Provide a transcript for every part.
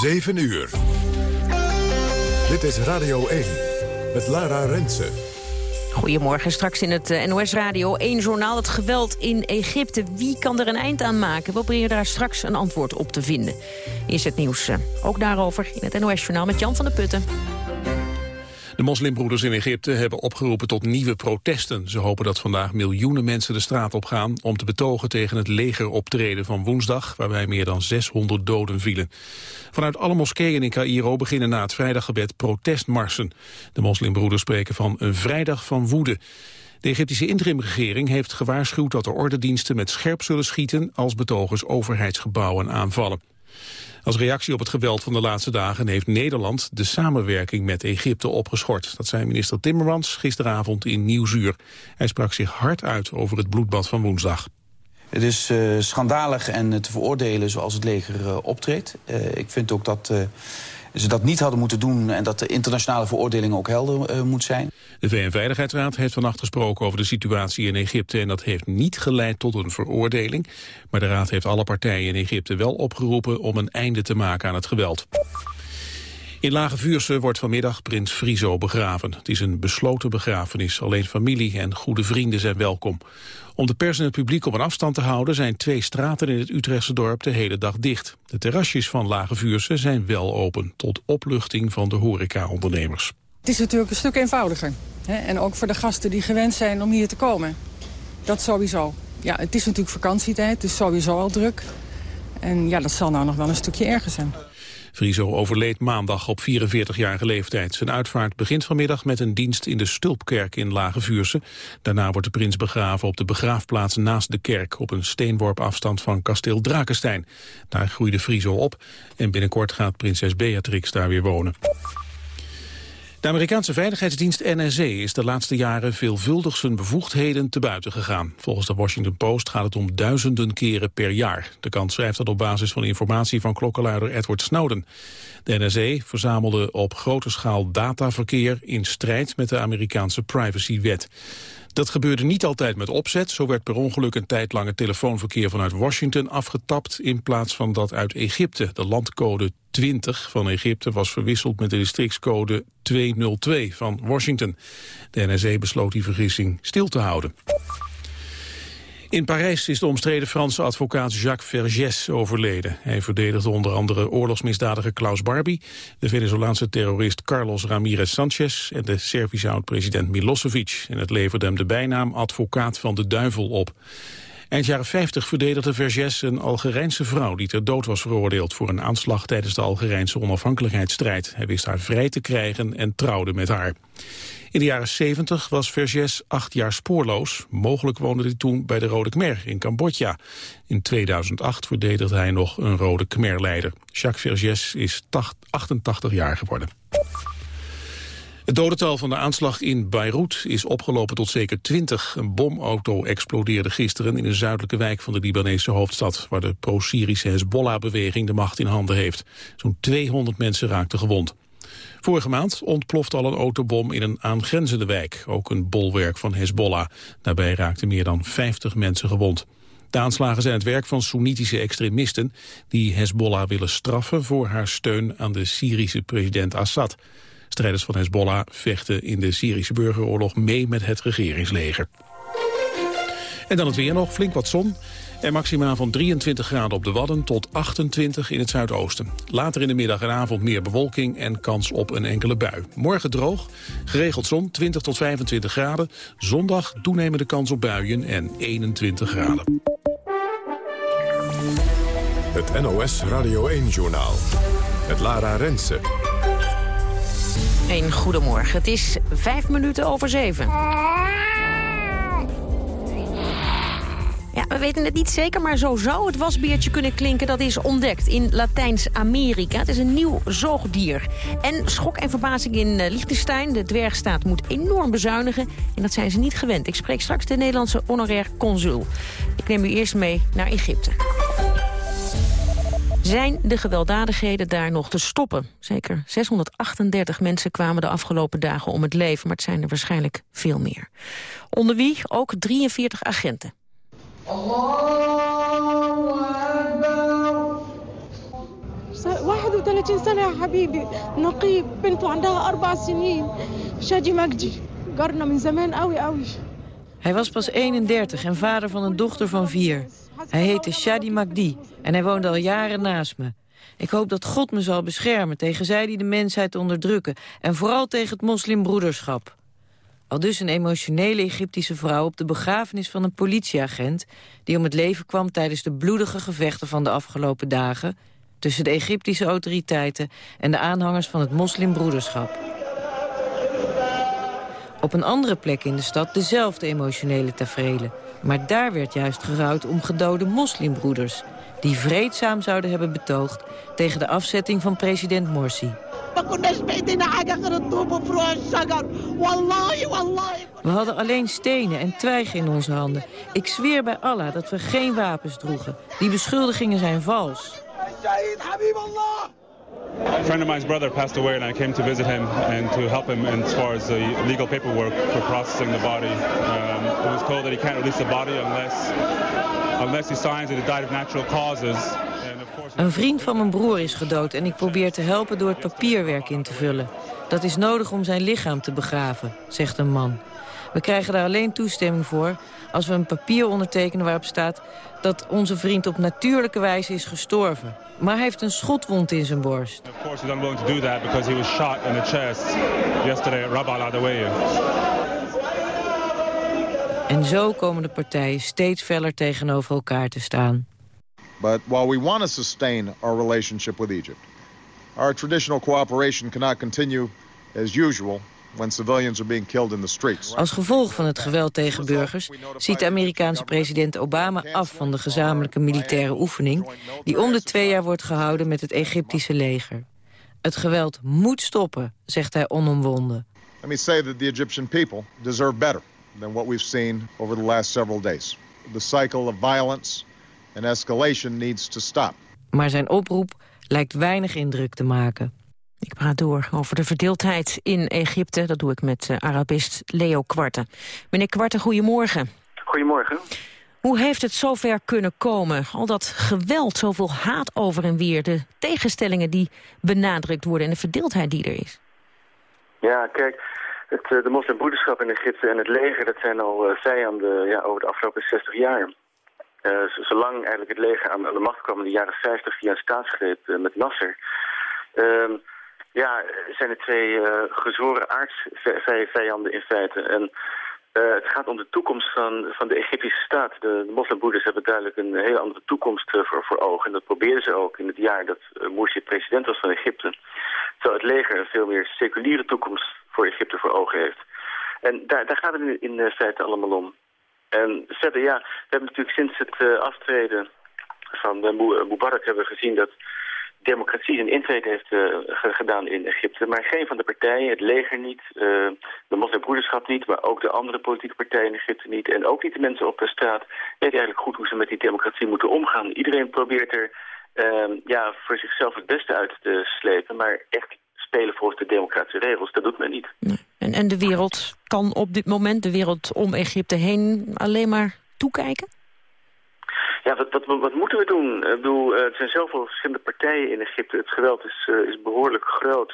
7 uur. Dit is Radio 1 met Lara Rensen. Goedemorgen, straks in het eh, NOS Radio 1 journaal. Het geweld in Egypte, wie kan er een eind aan maken? We proberen daar straks een antwoord op te vinden. Is het nieuws eh, ook daarover in het NOS journaal met Jan van der Putten. De moslimbroeders in Egypte hebben opgeroepen tot nieuwe protesten. Ze hopen dat vandaag miljoenen mensen de straat op gaan... om te betogen tegen het legeroptreden van woensdag... waarbij meer dan 600 doden vielen. Vanuit alle moskeeën in Cairo beginnen na het vrijdaggebed protestmarsen. De moslimbroeders spreken van een vrijdag van woede. De Egyptische interimregering heeft gewaarschuwd dat de ordendiensten met scherp zullen schieten als betogers overheidsgebouwen aanvallen. Als reactie op het geweld van de laatste dagen heeft Nederland de samenwerking met Egypte opgeschort. Dat zei minister Timmermans gisteravond in Nieuwsuur. Hij sprak zich hard uit over het bloedbad van woensdag. Het is uh, schandalig en te veroordelen zoals het leger uh, optreedt. Uh, ik vind ook dat ze dat niet hadden moeten doen... en dat de internationale veroordeling ook helder uh, moet zijn. De VN-veiligheidsraad heeft vannacht gesproken over de situatie in Egypte... en dat heeft niet geleid tot een veroordeling. Maar de raad heeft alle partijen in Egypte wel opgeroepen... om een einde te maken aan het geweld. In Lage Vuurse wordt vanmiddag prins Friso begraven. Het is een besloten begrafenis. Alleen familie en goede vrienden zijn welkom. Om de pers en het publiek op een afstand te houden... zijn twee straten in het Utrechtse dorp de hele dag dicht. De terrasjes van Lage Vuurse zijn wel open... tot opluchting van de horecaondernemers. Het is natuurlijk een stuk eenvoudiger. Hè? En ook voor de gasten die gewend zijn om hier te komen. Dat sowieso. Ja, het is natuurlijk vakantietijd, is sowieso al druk. En ja, dat zal nou nog wel een stukje erger zijn. Friso overleed maandag op 44-jarige leeftijd. Zijn uitvaart begint vanmiddag met een dienst in de Stulpkerk in Lage Vuurse. Daarna wordt de prins begraven op de begraafplaats naast de kerk... op een steenworp afstand van kasteel Drakenstein. Daar groeide Friso op en binnenkort gaat prinses Beatrix daar weer wonen. De Amerikaanse veiligheidsdienst NSA is de laatste jaren veelvuldig zijn bevoegdheden te buiten gegaan. Volgens de Washington Post gaat het om duizenden keren per jaar. De kant schrijft dat op basis van informatie van klokkenluider Edward Snowden. De NSA verzamelde op grote schaal dataverkeer in strijd met de Amerikaanse privacywet. Dat gebeurde niet altijd met opzet. Zo werd per ongeluk een tijd lang het telefoonverkeer vanuit Washington afgetapt... in plaats van dat uit Egypte. De landcode 20 van Egypte was verwisseld met de districtscode 202 van Washington. De NSA besloot die vergissing stil te houden. In Parijs is de omstreden Franse advocaat Jacques Vergès overleden. Hij verdedigde onder andere oorlogsmisdadiger Klaus Barbie... de Venezolaanse terrorist Carlos Ramirez Sanchez... en de Servische oud-president Milosevic. En het leverde hem de bijnaam advocaat van de duivel op. Eind jaren 50 verdedigde Vergès een Algerijnse vrouw... die ter dood was veroordeeld voor een aanslag tijdens de Algerijnse onafhankelijkheidsstrijd. Hij wist haar vrij te krijgen en trouwde met haar. In de jaren 70 was Vergès acht jaar spoorloos. Mogelijk woonde hij toen bij de Rode Khmer in Cambodja. In 2008 verdedigde hij nog een Rode Khmer-leider. Jacques Vergès is 88 jaar geworden. Het dodental van de aanslag in Beirut is opgelopen tot zeker 20. Een bomauto explodeerde gisteren in een zuidelijke wijk van de Libanese hoofdstad... waar de pro-Syrische Hezbollah-beweging de macht in handen heeft. Zo'n 200 mensen raakten gewond. Vorige maand ontplofte al een autobom in een aangrenzende wijk. Ook een bolwerk van Hezbollah. Daarbij raakten meer dan 50 mensen gewond. De aanslagen zijn het werk van Soenitische extremisten... die Hezbollah willen straffen voor haar steun aan de Syrische president Assad. Strijders van Hezbollah vechten in de Syrische burgeroorlog mee met het regeringsleger. En dan het weer nog, flink wat zon. En maximaal van 23 graden op de Wadden tot 28 in het zuidoosten. Later in de middag en avond meer bewolking en kans op een enkele bui. Morgen droog, geregeld zon, 20 tot 25 graden. Zondag toenemende kans op buien en 21 graden. Het NOS Radio 1-journaal. Het Lara Rensen. Een goedemorgen. Het is vijf minuten over zeven. Ja, we weten het niet zeker, maar zo zou het wasbeertje kunnen klinken. Dat is ontdekt in Latijns-Amerika. Het is een nieuw zoogdier. En schok en verbazing in uh, Liechtenstein. De dwergstaat moet enorm bezuinigen. En dat zijn ze niet gewend. Ik spreek straks de Nederlandse honorair consul. Ik neem u eerst mee naar Egypte. Zijn de gewelddadigheden daar nog te stoppen? Zeker 638 mensen kwamen de afgelopen dagen om het leven... maar het zijn er waarschijnlijk veel meer. Onder wie ook 43 agenten. 31 سنة يا حبيبي نقيب بنته عندها أربع سنين شادي مجدي جارنا من زمان قوي قوي Hij was pas 31 en vader van een dochter van vier. Hij heette Shadi Magdi en hij woonde al jaren naast me. Ik hoop dat God me zal beschermen tegen zij die de mensheid onderdrukken... en vooral tegen het moslimbroederschap. Al dus een emotionele Egyptische vrouw op de begrafenis van een politieagent... die om het leven kwam tijdens de bloedige gevechten van de afgelopen dagen... tussen de Egyptische autoriteiten en de aanhangers van het moslimbroederschap. Op een andere plek in de stad dezelfde emotionele taferelen. Maar daar werd juist gerouwd om gedode moslimbroeders... die vreedzaam zouden hebben betoogd tegen de afzetting van president Morsi. We hadden alleen stenen en twijgen in onze handen. Ik zweer bij Allah dat we geen wapens droegen. Die beschuldigingen zijn vals. A friend of mine's brother passed away and I came to visit him and to help him as far as the legal paperwork for processing the body. Um, it was told that he can't release the body unless, unless he signs that it died of natural causes. Een vriend van mijn broer is gedood en ik probeer te helpen door het papierwerk in te vullen. Dat is nodig om zijn lichaam te begraven, zegt een man. We krijgen daar alleen toestemming voor als we een papier ondertekenen waarop staat dat onze vriend op natuurlijke wijze is gestorven. Maar hij heeft een schotwond in zijn borst. Of course he's unwilling to do that because he was shot in the chest yesterday at Rabal Adawiya. En zo komen de partijen steeds feller tegenover elkaar te staan. But while we want to sustain our relationship with Egypt, our traditional cooperation cannot continue as usual when civilians are being killed in the streets. Als gevolg van het geweld tegen burgers ziet de Amerikaanse president Obama af van de gezamenlijke militaire oefening die om de twee jaar wordt gehouden met het Egyptische leger. Het geweld moet stoppen, zegt hij onomwonden. Let me say that the Egyptian people deserve better than what we've seen over the last several days. The cycle of violence and escalation needs to stop. Maar zijn oproep lijkt weinig indruk te maken. Ik praat door over de verdeeldheid in Egypte. Dat doe ik met uh, Arabist Leo Kwarte. Meneer Kwarte, goedemorgen. Goedemorgen. Hoe heeft het zover kunnen komen? Al dat geweld, zoveel haat over en weer. De tegenstellingen die benadrukt worden en de verdeeldheid die er is. Ja, kijk, het, de moslimbroederschap in Egypte en het leger... dat zijn al uh, vijanden ja, over de afgelopen 60 jaar. Uh, zolang eigenlijk het leger aan, de macht kwam in de jaren 50 via een staatsgreep met Nasser... Uh, ja, zijn er twee uh, gezworen aardsvijanden in feite. En het gaat om de toekomst van, van de Egyptische staat. De, de moslimbroeders hebben duidelijk een hele andere toekomst voor, voor ogen. En dat probeerden ze ook in het jaar dat uh, Morsi president was van Egypte. Terwijl het leger een veel meer seculiere toekomst voor Egypte voor ogen heeft. En daar, daar gaat het in, in feite allemaal om. En verder, ja, we hebben natuurlijk sinds het aftreden van Mubarak hebben we gezien dat democratie zijn intrede heeft gedaan in Egypte. Maar geen van de partijen, het leger niet, uh, de moslimbroederschap niet... maar ook de andere politieke partijen in Egypte niet... en ook niet de mensen op de straat weten eigenlijk goed hoe ze met die democratie moeten omgaan. Iedereen probeert er uh, ja, voor zichzelf het beste uit te slepen... maar echt spelen volgens de democratische regels, dat doet men niet. En, en de wereld kan op dit moment, de wereld om Egypte heen... alleen maar toekijken? Ja, wat, wat, wat, moeten we doen? Ik bedoel, er zijn zoveel verschillende partijen in Egypte. Het geweld is, uh, is behoorlijk groot.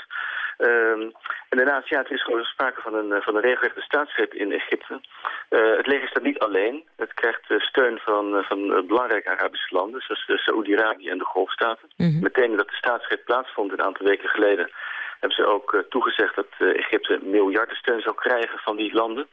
Um, en daarnaast, ja, het is gewoon sprake van een, van een regelrechte staatsgreep in Egypte. Uh, het leger staat niet alleen. Het krijgt uh, steun van, van belangrijke Arabische landen, zoals Saoedi-Arabië en de Golfstaten. Mm -hmm. Meteen dat de staatsgreep plaatsvond een aantal weken geleden, hebben ze ook toegezegd dat Egypte miljarden steun zou krijgen van die landen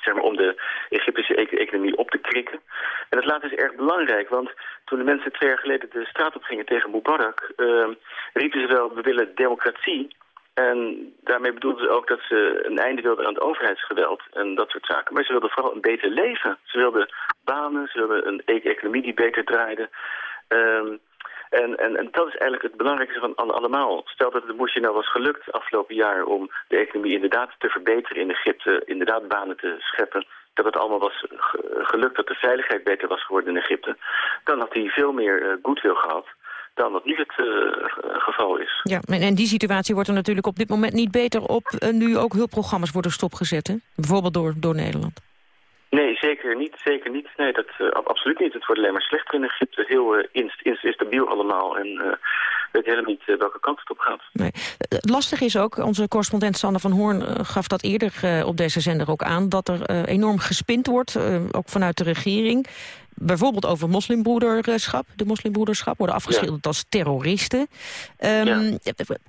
zeg maar, om de Egyptische economie op te krikken. En dat laatste is erg belangrijk, want toen de mensen twee jaar geleden de straat op gingen tegen Mubarak, uh, riepen ze wel, we willen democratie. En daarmee bedoelden ze ook dat ze een einde wilden aan het overheidsgeweld en dat soort zaken. Maar ze wilden vooral een beter leven. Ze wilden banen, ze wilden een e economie die beter draaide. Um, en, en, en dat is eigenlijk het belangrijkste van allemaal. Stel dat het Morsi nou was gelukt afgelopen jaar om de economie inderdaad te verbeteren in Egypte, inderdaad banen te scheppen, dat het allemaal was gelukt, dat de veiligheid beter was geworden in Egypte, dan had hij veel meer uh, goodwill gehad dan dat nu het uh, geval is. Ja, en die situatie wordt er natuurlijk op dit moment niet beter op... Nu ook hulpprogramma's worden stopgezet, bijvoorbeeld door, door Nederland. Zeker niet. Zeker niet. Nee, dat uh, absoluut niet. Het wordt alleen maar slechter in Egypte. Heel uh, inst, inst, instabiel allemaal. En uh, weet helemaal niet welke kant het op gaat. Nee. Het lastige is ook, onze correspondent Sander van Hoorn gaf dat eerder op deze zender ook aan, dat er enorm gespind wordt, ook vanuit de regering bijvoorbeeld over moslimbroederschap. De moslimbroederschap worden afgeschilderd als terroristen. Um,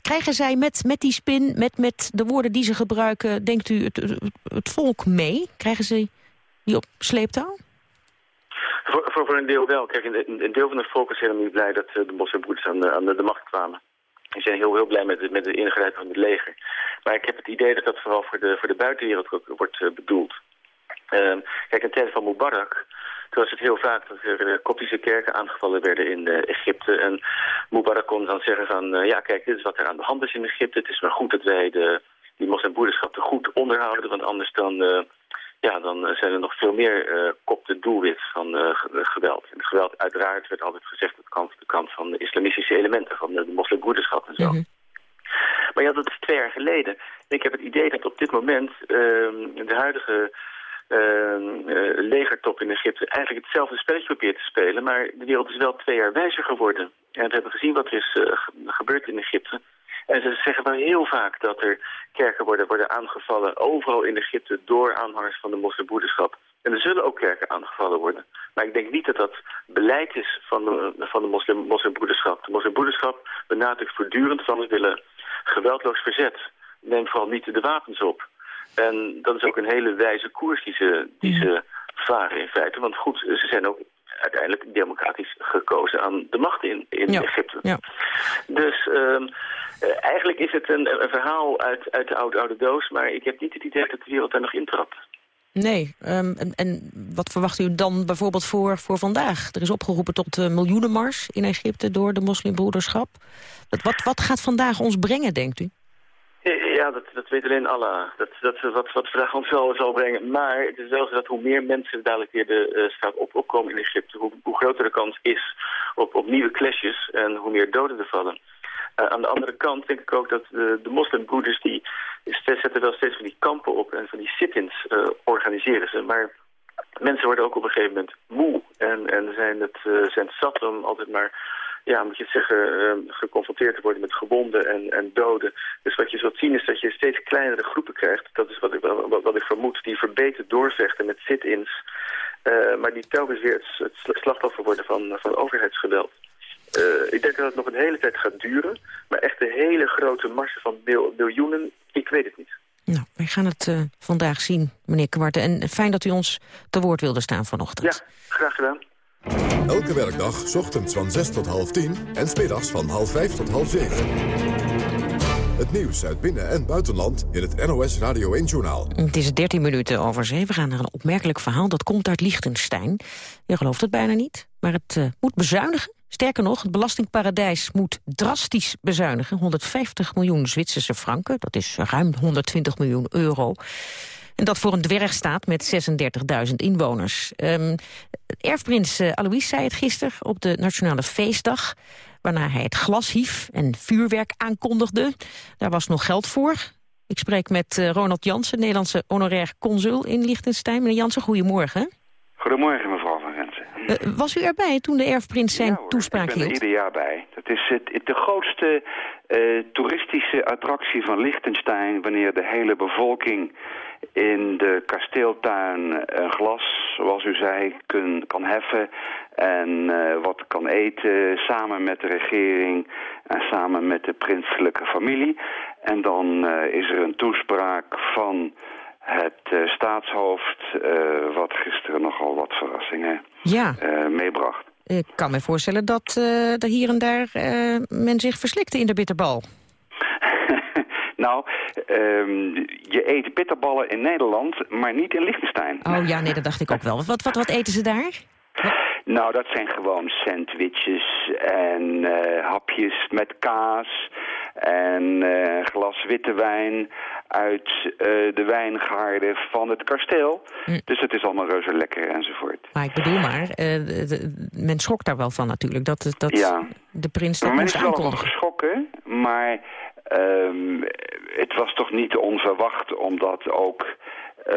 Krijgen zij met, met die spin, met, met de woorden die ze gebruiken... denkt u het, het volk mee? Krijgen ze die op sleeptouw? Voor, voor, een deel wel. Kijk, een, deel van het volk is helemaal niet blij dat eh, de moslimbroeders aan de, aan de, macht kwamen. Die zijn heel, heel blij met, de, met de ingrijpen van het leger. Maar ik heb het idee dat dat vooral voor de, voor de buitenwereld wordt uh, bedoeld. Uh, kijk, in tijden van Mubarak toen was het heel vaak dat er uh, koptische kerken aangevallen werden in Egypte. En Mubarak kon dan zeggen van, ja kijk, dit is wat er aan de hand is in Egypte. Het is maar goed dat wij de, die moslimbroederschap er goed onderhouden. Want anders dan, ja, dan zijn er nog veel meer uh, kopten doelwit van geweld. En geweld uiteraard werd altijd gezegd de kant, de kant van de islamistische elementen, van de, de moslimbroederschap en zo. Mhm. Maar ja, dat is twee jaar geleden. ik heb het idee dat op dit moment ehm, de huidige uh, legertop in Egypte eigenlijk hetzelfde spelletje probeert te spelen. Maar de wereld is wel twee jaar wijzer geworden. En we hebben gezien wat er is gebeurd in Egypte. En ze zeggen wel heel vaak dat er kerken worden, worden aangevallen overal in Egypte door aanhangers van de moslimbroederschap. En er zullen ook kerken aangevallen worden. Maar ik denk niet dat dat beleid is van de, van de moslim, moslimbroederschap. De moslimbroederschap benadrukt voortdurend van we willen geweldloos verzet. Neem vooral niet de wapens op. En dat is ook een hele wijze koers die ze, die ze varen in feite. Want goed, ze zijn ook uiteindelijk democratisch gekozen aan de macht in, in Egypte. Ja. Dus um, eigenlijk is het een, een, verhaal uit, uit de oude, oude doos... maar ik heb niet het idee dat de wereld daar nog intrapt. Nee, um, en, en, wat verwacht u dan bijvoorbeeld voor, voor vandaag? Er is opgeroepen tot uh, miljoenenmars in Egypte door de moslimbroederschap. Wat, wat gaat vandaag ons brengen, denkt u? Ja, dat, dat weet alleen Allah. Dat, dat wat, wat vandaag ons zal, zal brengen. Maar het is wel zo dat hoe meer mensen dadelijk weer de uh, straat op, opkomen in Egypte... Hoe, hoe, groter de kans is op, op nieuwe clashes en hoe meer doden er vallen. Uh, aan de andere kant denk ik ook dat de, de moslimbroeders... die zetten wel steeds van die kampen op en van die sit-ins uh, organiseren ze. Maar mensen worden ook op een gegeven moment moe. En, en zijn, het, zijn het zat om altijd maar ja, moet je zeggen, uh, geconfronteerd te worden met gewonden en, en doden. Dus wat je zult zien is dat je steeds kleinere groepen krijgt. Dat is wat ik, wat, wat ik vermoed, die verbeten doorvechten met sit-ins. Uh, maar die telkens weer het, het slachtoffer worden van, van overheidsgeweld. Uh, ik denk dat het nog een hele tijd gaat duren. Maar echt de hele grote marsen van mil, miljoenen, ik weet het niet. Nou, wij gaan het uh, vandaag zien, meneer Kwarte. En fijn dat u ons te woord wilde staan vanochtend. Ja, graag gedaan. Elke werkdag, ochtends van 6 tot half 10 en smiddags van half 5 tot half 7. Het nieuws uit binnen- en buitenland in het NOS Radio 1-journaal. Het is 13 minuten over 7. We gaan naar een opmerkelijk verhaal. Dat komt uit Liechtenstein. Je gelooft het bijna niet, maar het uh, moet bezuinigen. Sterker nog, het belastingparadijs moet drastisch bezuinigen. 150 miljoen Zwitserse franken, dat is ruim 120 miljoen euro. En dat voor een dwergstaat met 36.000 inwoners. Um, erfprins uh, Alois zei het gisteren op de Nationale Feestdag... waarna hij het glas hief en vuurwerk aankondigde. Daar was nog geld voor. Ik spreek met uh, Ronald Jansen, Nederlandse honorair consul in Liechtenstein. Meneer Jansen, goedemorgen. Goedemorgen, mevrouw Van Rensen. Uh, was u erbij toen de erfprins zijn ja, toespraak hield? ik ben er ieder jaar bij. Dat is het, de grootste uh, toeristische attractie van Liechtenstein... wanneer de hele bevolking in de kasteeltuin een glas, zoals u zei, kun, kan heffen en uh, wat kan eten samen met de regering en samen met de prinselijke familie. En dan uh, is er een toespraak van het uh, staatshoofd, wat gisteren nogal wat verrassingen ja. meebracht. Ik kan me voorstellen dat er hier en daar men zich verslikte in de bitterbal. Nou, um, je eet bitterballen in Nederland, maar niet in Liechtenstein. Oh ja, nee, dat dacht ik ook wel. Wat, wat, wat eten ze daar? Nou, dat zijn gewoon sandwiches en uh, hapjes met kaas en uh, een glas witte wijn uit uh, de wijngaarden van het kasteel. Mm. Dus het is allemaal reuze lekker enzovoort. Maar ik bedoel maar, men schrok daar wel van natuurlijk, dat, dat ja. de prins dat maar moest aankondigen. Men is wel geschrokken, maar Um, het was toch niet onverwacht, omdat ook uh,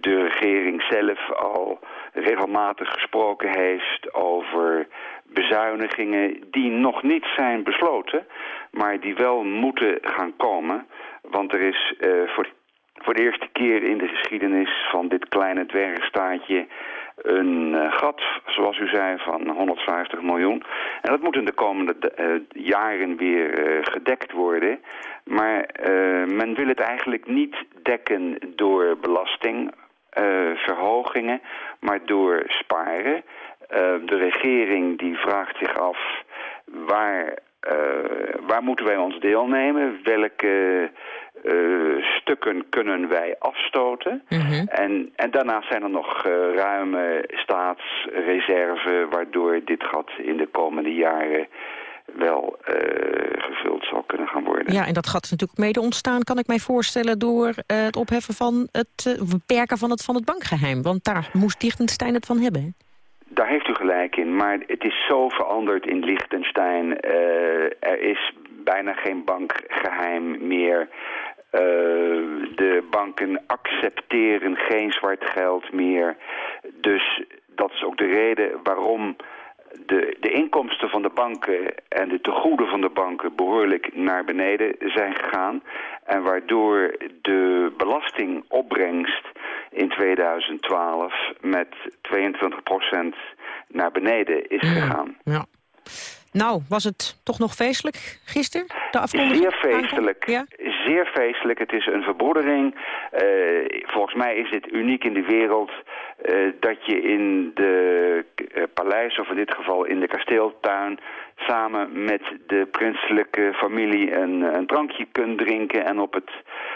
de regering zelf al regelmatig gesproken heeft over bezuinigingen die nog niet zijn besloten, maar die wel moeten gaan komen. Want er is uh, voor, voor de eerste keer in de geschiedenis van dit kleine dwergstaatje een uh, gat, zoals u zei, van 150 miljoen. En dat moet in de komende uh, jaren weer gedekt worden. Maar men wil het eigenlijk niet dekken door belastingverhogingen, maar door sparen. de regering die vraagt zich af waar waar moeten wij ons deelnemen? Welke uh, stukken kunnen wij afstoten? Mm -hmm. en, en daarnaast zijn er nog uh, ruime staatsreserve... waardoor dit gat in de komende jaren wel gevuld zal kunnen gaan worden. Ja, en dat gat is natuurlijk mede ontstaan, kan ik mij voorstellen... door het opheffen van het beperken van het, van het bankgeheim. Want daar moest Liechtenstein het van hebben. Daar heeft u gelijk in, maar het is zo veranderd in Liechtenstein. Er is bijna geen bankgeheim meer. Uh, de banken accepteren geen zwart geld meer. Dus dat is ook de reden waarom de, de inkomsten van de banken en de tegoeden van de banken behoorlijk naar beneden zijn gegaan. En waardoor de belastingopbrengst in 2012 met 22% naar beneden is mm, gegaan. Ja. Nou, was het toch nog feestelijk gisteren, de afkondiging? Zeer feestelijk. Ja? Zeer feestelijk. Het is een verbroedering. Uh, volgens mij is dit uniek in de wereld uh, dat je in de uh, paleis, of in dit geval in de kasteeltuin, samen met de prinselijke familie een, een drankje kunt drinken en op het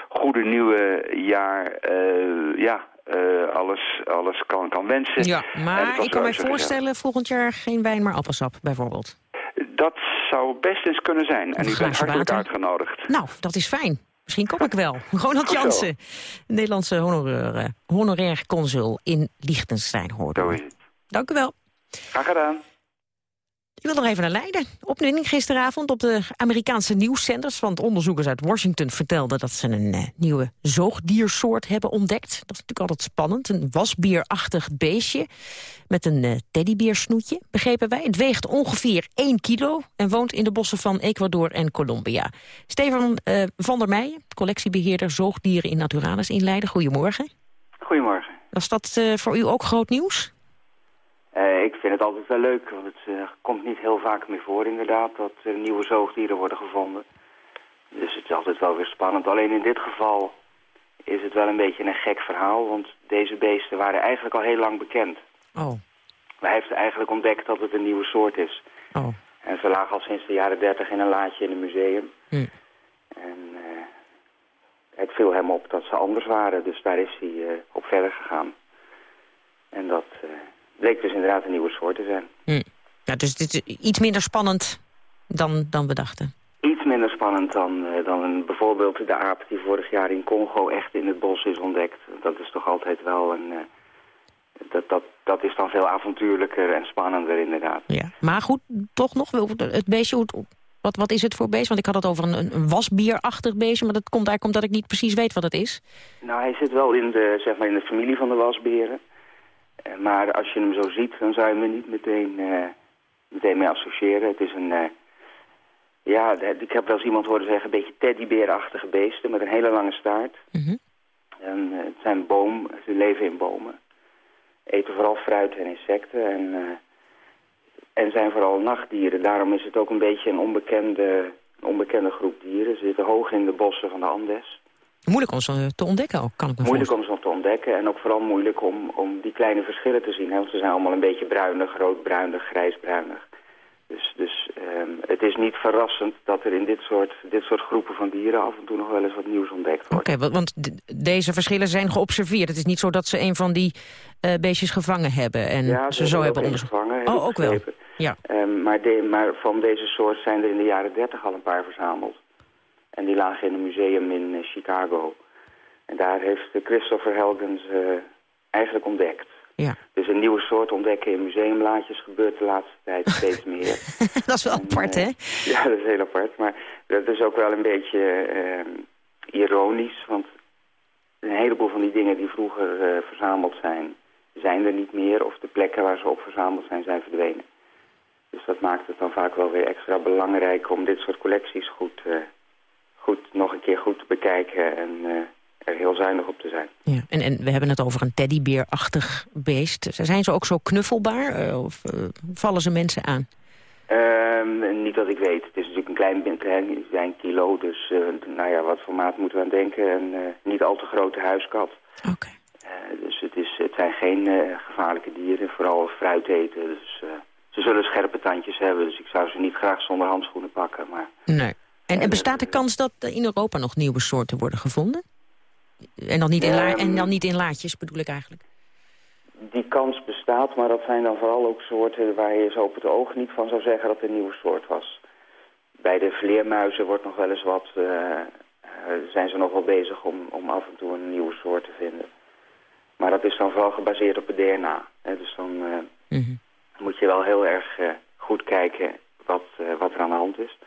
goede nieuwe jaar ja, uh, alles, alles kan, kan wensen. Ja, maar ik kan mij voorstellen volgend jaar geen wijn, maar appelsap bijvoorbeeld. Dat zou best eens kunnen zijn. En u bent hartelijk uitgenodigd. Nou, dat is fijn. Misschien kom ik wel. Ronald Jansen, Nederlandse honorair, honorair consul in Liechtenstein hoorde. Dank u wel. Graag gedaan. Ik wil nog even naar Leiden. Opnuming gisteravond op de Amerikaanse nieuwszenders. Want onderzoekers uit Washington vertelden dat ze een uh, nieuwe zoogdiersoort hebben ontdekt. Dat is natuurlijk altijd spannend. Een wasbierachtig beestje met een uh, teddybeersnoetje, begrepen wij. Het weegt ongeveer 1 kilo en woont in de bossen van Ecuador en Colombia. Stefan uh, van der Meijen, collectiebeheerder zoogdieren in Naturalis in Leiden. Goedemorgen. Goedemorgen. Was dat voor u ook groot nieuws? Uh, ik vind het altijd wel leuk, want het uh, komt niet heel vaak meer voor inderdaad dat er nieuwe zoogdieren worden gevonden. Dus het is altijd wel weer spannend. Alleen in dit geval is het wel een beetje een gek verhaal, want deze beesten waren eigenlijk al heel lang bekend. Oh. Wij hebben eigenlijk ontdekt dat het een nieuwe soort is. Oh. En ze lagen al sinds de jaren dertig in een laadje in een museum. Hm. En uh, het viel hem op dat ze anders waren, dus daar is hij op verder gegaan. En dat bleek dus inderdaad een nieuwe soort te zijn. Hm. Ja, dus dit is iets minder spannend dan, dan we dachten. Iets minder spannend dan, uh, dan een, bijvoorbeeld de aap die vorig jaar in Congo echt in het bos is ontdekt. Dat is toch altijd wel een... Uh, dat, dat, dat is dan veel avontuurlijker en spannender inderdaad. Ja, maar goed, toch nog, het beestje, wat, wat is het voor beest? Want ik had het over een, een wasbierachtig beestje, maar dat komt eigenlijk omdat ik niet precies weet wat het is. Nou, hij zit wel in de, zeg maar in de familie van de wasberen. Eh, maar als je hem zo ziet, dan zou je hem er niet meteen, uh, meteen mee associëren. Het is een... Uh, ja, ik heb wel eens iemand horen zeggen, een beetje teddybeerachtige beesten met een hele lange staart. Mm En het zijn boom, ze leven in bomen. Eten vooral fruit en insecten en, en zijn vooral nachtdieren. Daarom is het ook een beetje een onbekende, een onbekende groep dieren. Ze zitten hoog in de bossen van de Andes. Moeilijk om ze te ontdekken ook, kan ik me Moeilijk om ze te ontdekken en ook vooral moeilijk om, om die kleine verschillen te zien. Hè? Want ze zijn allemaal een beetje bruinig, roodbruinig, grijsbruinig. Dus, dus um, het is niet verrassend dat er in dit soort, dit soort groepen van dieren af en toe nog wel eens wat nieuws ontdekt wordt. Oké, want deze verschillen zijn geobserveerd. Het is niet zo dat ze een van die uh, beestjes gevangen hebben en ja, ze, zo hebben onderzocht. Oh, ook wel. Ja. Um, maar, de, maar van deze soort zijn er in de jaren dertig al een paar verzameld. En die lagen in een museum in uh, Chicago. En daar heeft Christopher Helgens uh, eigenlijk ontdekt. Ja. Dus een nieuwe soort ontdekken in museumlaadjes gebeurt de laatste tijd steeds meer. dat is wel apart, hè? Ja, dat is heel apart. Maar dat is ook wel een beetje ironisch. Want een heleboel van die dingen die vroeger verzameld zijn... zijn er niet meer. Of de plekken waar ze op verzameld zijn, zijn verdwenen. Dus dat maakt het dan vaak wel weer extra belangrijk om dit soort collecties goed, uh, goed nog een keer goed te bekijken en uh, er heel zuinig op te zijn. Ja, en, en we hebben het over een teddybeerachtig beest. Zijn ze ook zo knuffelbaar uh, of vallen ze mensen aan? Ehm, niet dat ik weet. Het is natuurlijk een klein, klein, klein kilo, dus nou ja, wat formaat moeten we aan denken. En niet al te grote huiskat. Oké. dus het, is, het zijn geen gevaarlijke dieren, vooral fruit eten. Dus ze zullen scherpe tandjes hebben, dus ik zou ze niet graag zonder handschoenen pakken. Maar... Nee. En, en bestaat de kans dat in Europa nog nieuwe soorten worden gevonden? En dan, niet in la en dan niet in laadjes, bedoel ik eigenlijk? Die kans bestaat, maar dat zijn dan vooral ook soorten waar je zo op het oog niet van zou zeggen dat het een nieuwe soort was. Bij de vleermuizen wordt nog wel eens wat, uh, zijn ze nog wel bezig om, om af en toe een nieuwe soort te vinden. Maar dat is dan vooral gebaseerd op het DNA. Hè? Dus dan uh, mm moet je wel heel erg uh, goed kijken wat, wat er aan de hand is.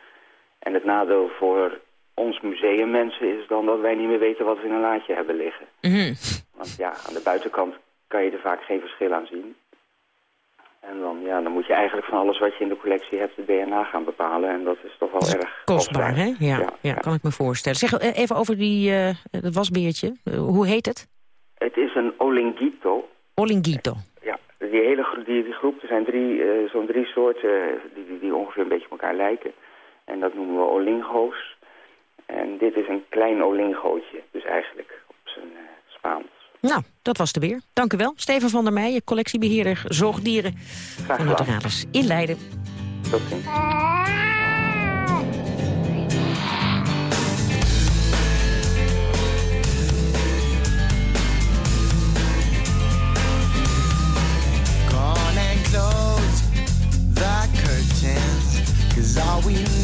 En het nadeel voor ons museummensen is dan dat wij niet meer weten wat we in een laadje hebben liggen. Mm Want ja, aan de buitenkant kan je er vaak geen verschil aan zien. En dan, ja, dan moet je eigenlijk van alles wat je in de collectie hebt de DNA gaan bepalen. En dat is toch wel erg kostbaar. hè? Ja, ja, kan ik me voorstellen. Zeg even over die, uh, dat wasbeertje. hoe heet het? Het is een Olingito. Olingito. Ja, die hele die, die groep, er zijn drie, uh, zo'n drie soorten die, die, die ongeveer een beetje op elkaar lijken. En dat noemen we Olingo's. En dit is een klein olingootje, dus eigenlijk op zijn uh, Spaans. Nou, dat was de weer. Dank u wel. Steven van der Meijen, collectiebeheerder zoogdieren Graag van Naturalis in Leiden. Tot ziens. Cause all we need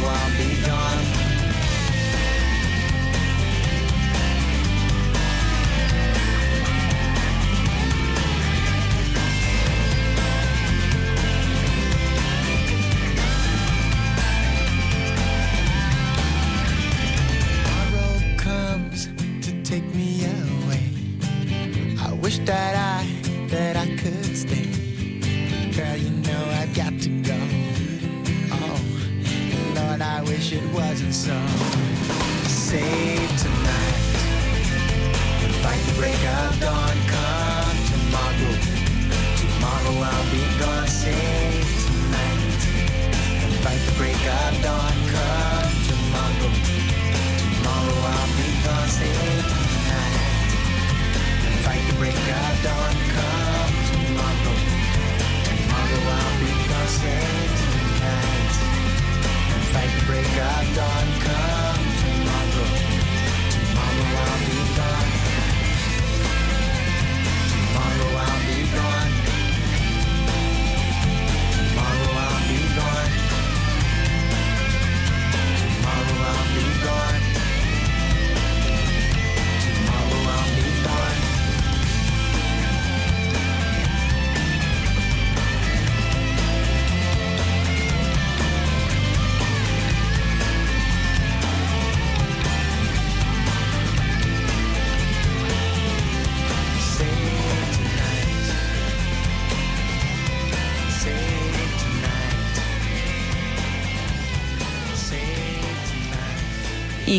Tomorrow I'll be gone. It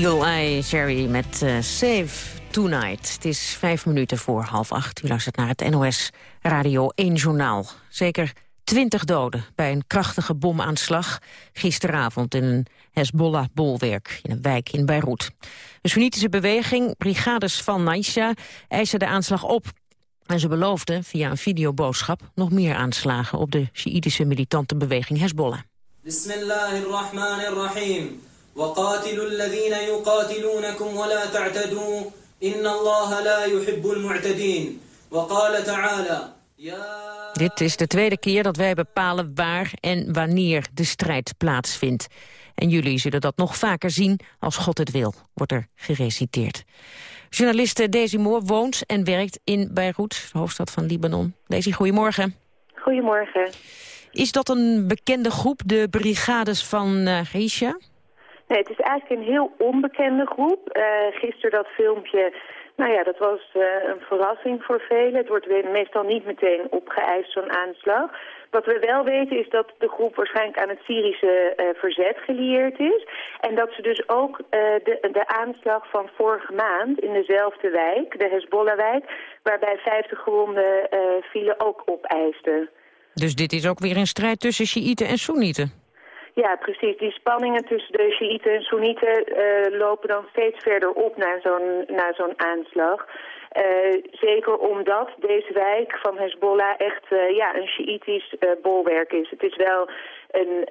Eagle Eye Sherry met uh, Save Tonight. Het is vijf minuten voor half acht. U luistert naar het NOS Radio 1 Journaal. Zeker twintig doden bij een krachtige bomaanslag gisteravond in een Hezbollah-bolwerk in een wijk in Beirut. De Soenitische beweging, brigades van Naisha, eisen de aanslag op. En ze beloofden via een videoboodschap nog meer aanslagen op de Sjiïtische militante beweging Hezbollah. Bismillahirrahmanirrahim. الذين يقاتلونكم ولا تعتدوا الله لا يحب المعتدين تعالى Dit is de tweede keer dat wij bepalen waar en wanneer de strijd plaatsvindt. En jullie zullen dat nog vaker zien als God het wil, wordt er gereciteerd. Journaliste Daisy Moore woont en werkt in Beirut, de hoofdstad van Libanon. Daisy, goedemorgen. Goedemorgen. Is dat een bekende groep, de brigades van eh, uh, Risha? Nee, het is eigenlijk een heel onbekende groep. Uh, gisteren dat filmpje, nou ja, dat was uh, een verrassing voor velen. Het wordt meestal niet meteen opgeëist, zo'n aanslag. Wat we wel weten is dat de groep waarschijnlijk aan het Syrische uh, verzet gelieerd is. En dat ze dus ook de, de aanslag van vorige maand in dezelfde wijk, de Hezbollah-wijk, waarbij 50 gewonden uh, vielen, ook opeisten. Dus dit is ook weer een strijd tussen Shiiten en Soenieten? Ja, precies. Die spanningen tussen de Shiiten en Soenieten uh, lopen dan steeds verder op naar zo'n zo'n aanslag. Uh, zeker omdat deze wijk van Hezbollah echt uh, ja, een Shiïtisch bolwerk is. Het is wel een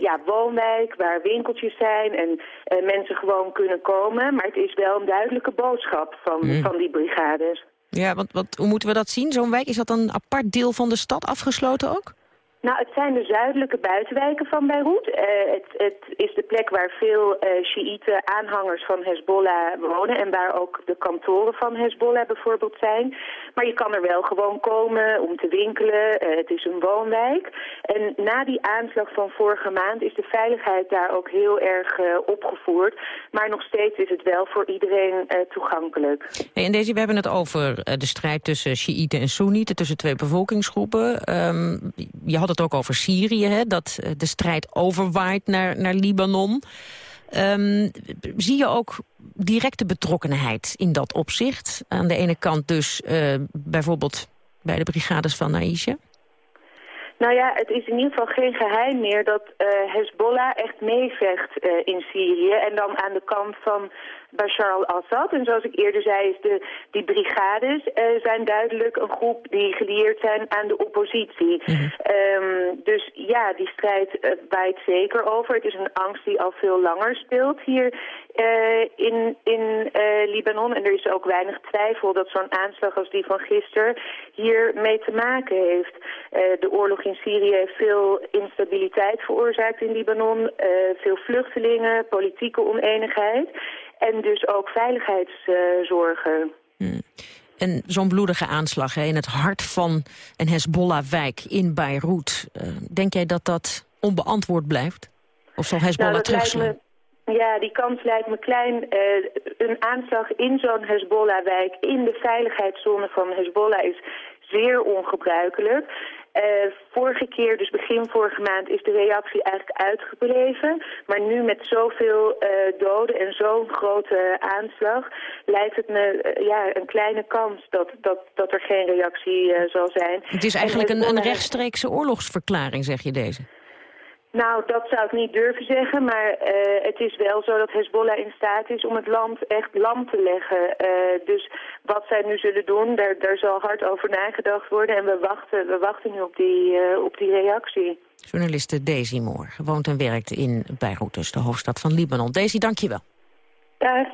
ja, woonwijk waar winkeltjes zijn en mensen gewoon kunnen komen. Maar het is wel een duidelijke boodschap van, mm. van die brigades. Ja, want, want hoe moeten we dat zien? Zo'n wijk, is dat een apart deel van de stad afgesloten ook? Nou, het zijn de zuidelijke buitenwijken van Beirut. Uh, het, het, is de plek waar veel uh, Shiïte aanhangers van Hezbollah wonen... en waar ook de kantoren van Hezbollah bijvoorbeeld zijn. Maar je kan er wel gewoon komen om te winkelen. Uh, het is een woonwijk. En na die aanslag van vorige maand is de veiligheid daar ook heel erg opgevoerd. Maar nog steeds is het wel voor iedereen toegankelijk. Hey, en deze, we hebben het over de strijd tussen Shiïte en Soenieten... tussen twee bevolkingsgroepen. Um, je had het ook over Syrië, hè, dat de strijd overwaait naar, naar Libanon. Um, zie je ook directe betrokkenheid in dat opzicht? Aan de ene kant dus uh, bijvoorbeeld bij de brigades van Naïsje? Nou ja, het is in ieder geval geen geheim meer dat uh, Hezbollah echt meevecht uh, in Syrië. En dan aan de kant van Bashar al-Assad. En zoals ik eerder zei, is de, die brigades uh, zijn duidelijk een groep die gelieerd zijn aan de oppositie. Mm -hmm. um, dus ja, die strijd waait zeker over. Het is een angst die al veel langer speelt hier uh, in, in Libanon. En er is ook weinig twijfel dat zo'n aanslag als die van gisteren hier mee te maken heeft. de oorlog in Syrië heeft veel instabiliteit veroorzaakt in Libanon. veel vluchtelingen, politieke oneenigheid en dus ook veiligheidszorgen. Hmm. En zo'n bloedige aanslag hè, in het hart van een Hezbollah-wijk in Beirut. Denk jij dat dat onbeantwoord blijft? Of zal Hezbollah nou, terugslaan? Ja, die kans lijkt me klein. Uh, een aanslag in zo'n Hezbollah-wijk in de veiligheidszone van Hezbollah is zeer ongebruikelijk. Uh, vorige keer, dus begin vorige maand, is de reactie eigenlijk uitgebleven. Maar nu met zoveel uh, doden en zo'n grote aanslag... lijkt het me uh, ja, een kleine kans dat, dat, dat er geen reactie zal zijn. Het is eigenlijk een, een rechtstreekse oorlogsverklaring, zeg je deze? Nou, dat zou ik niet durven zeggen, maar uh, het is wel zo dat Hezbollah in staat is om het land echt lam te leggen. Uh, dus wat zij nu zullen doen, daar, daar zal hard over nagedacht worden en we wachten, we wachten nu op die, uh, op die reactie. Journaliste Daisy Moore woont en werkt in Beirut, dus de hoofdstad van Libanon. Daisy, dank je wel. Dag.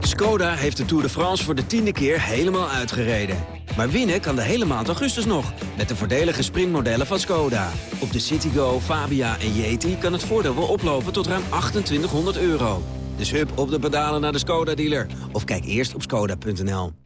Skoda heeft de Tour de France voor de tiende keer helemaal uitgereden. Maar winnen kan de hele maand augustus nog, met de voordelige sprintmodellen van Skoda. Op de Citigo, Fabia en Yeti kan het voordeel wel oplopen tot ruim 2800 euro. Dus hup op de pedalen naar de Skoda-dealer. Of kijk eerst op skoda.nl.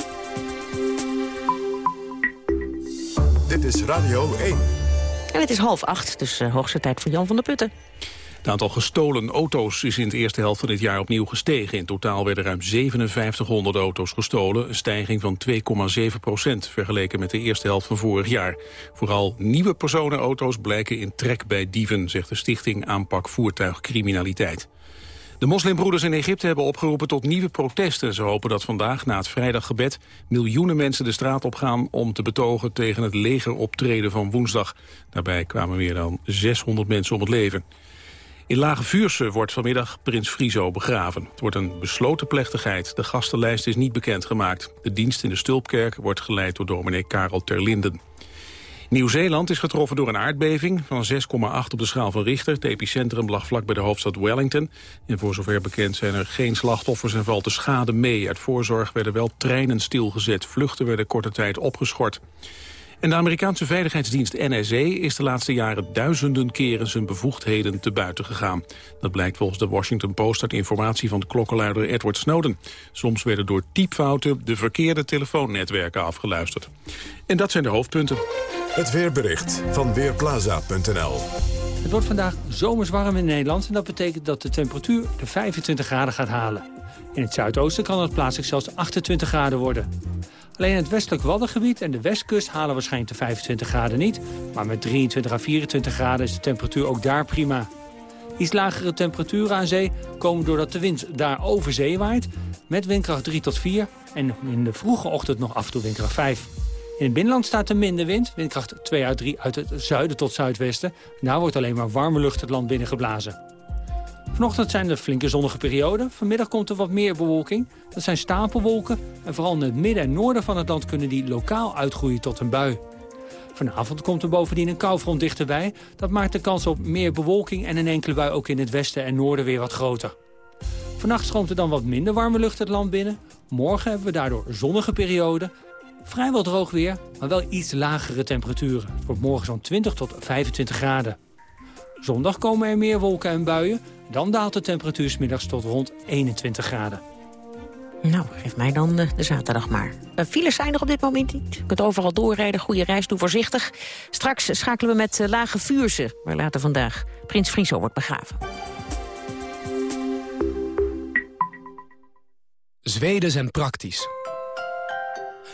Dit is Radio 1. En het is half acht, dus uh, hoogste tijd voor Jan van der Putten. Het aantal gestolen auto's is in de eerste helft van dit jaar opnieuw gestegen. In totaal werden ruim 5700 auto's gestolen, een stijging van 2,7 procent vergeleken met de eerste helft van vorig jaar. Vooral nieuwe personenauto's blijken in trek bij dieven, zegt de stichting Aanpak Voertuigcriminaliteit. De moslimbroeders in Egypte hebben opgeroepen tot nieuwe protesten. Ze hopen dat vandaag, na het vrijdaggebed, miljoenen mensen de straat opgaan om te betogen tegen het legeroptreden van woensdag. Daarbij kwamen meer dan 600 mensen om het leven. In Lage Vuurse wordt vanmiddag prins Friso begraven. Het wordt een besloten plechtigheid. De gastenlijst is niet bekendgemaakt. De dienst in de Stulpkerk wordt geleid door dominee Karel Terlinden. Nieuw-Zeeland is getroffen door een aardbeving van 6,8 op de schaal van Richter. Het epicentrum lag vlak bij de hoofdstad Wellington. En voor zover bekend zijn er geen slachtoffers en valt de schade mee. Uit voorzorg werden wel treinen stilgezet. Vluchten werden korte tijd opgeschort. En de Amerikaanse veiligheidsdienst NSA is de laatste jaren duizenden keren zijn bevoegdheden te buiten gegaan. Dat blijkt volgens de Washington Post uit informatie van de klokkenluider Edward Snowden. Soms werden door typfouten de verkeerde telefoonnetwerken afgeluisterd. En dat zijn de hoofdpunten. Het weerbericht van Weerplaza.nl Het wordt vandaag zomers warm in Nederland en dat betekent dat de temperatuur de 25 graden gaat halen. In het zuidoosten kan het plaatselijk zelfs 28 graden worden. Alleen het westelijk Waddengebied en de westkust halen waarschijnlijk de 25 graden niet. Maar met 23 à 24 graden is de temperatuur ook daar prima. Iets lagere temperaturen aan zee komen doordat de wind daar over zee waait... met windkracht 3 tot 4 en in de vroege ochtend nog af en toe windkracht 5. In het binnenland staat er minder wind, windkracht 2 uit 3 uit het zuiden tot zuidwesten. Daar wordt alleen maar warme lucht het land binnengeblazen. Vanochtend zijn er flinke zonnige perioden. Vanmiddag komt er wat meer bewolking. Dat zijn stapelwolken. En vooral in het midden en noorden van het land kunnen die lokaal uitgroeien tot een bui. Vanavond komt er bovendien een koufront dichterbij. Dat maakt de kans op meer bewolking en een enkele bui ook in het westen en noorden weer wat groter. Vannacht stroomt er dan wat minder warme lucht het land binnen. Morgen hebben we daardoor zonnige perioden. Vrijwel droog weer, maar wel iets lagere temperaturen. Het wordt morgen zo'n 20 tot 25 graden. Zondag komen er meer wolken en buien. Dan daalt de temperatuur smiddags tot rond 21 graden. Nou, geef mij dan de, de zaterdag maar. Uh, files zijn er op dit moment niet. Je kunt overal doorrijden, goede reis, doe voorzichtig. Straks schakelen we met uh, Lage Vuurse, waar later vandaag Prins Friso wordt begraven. Zweden zijn praktisch.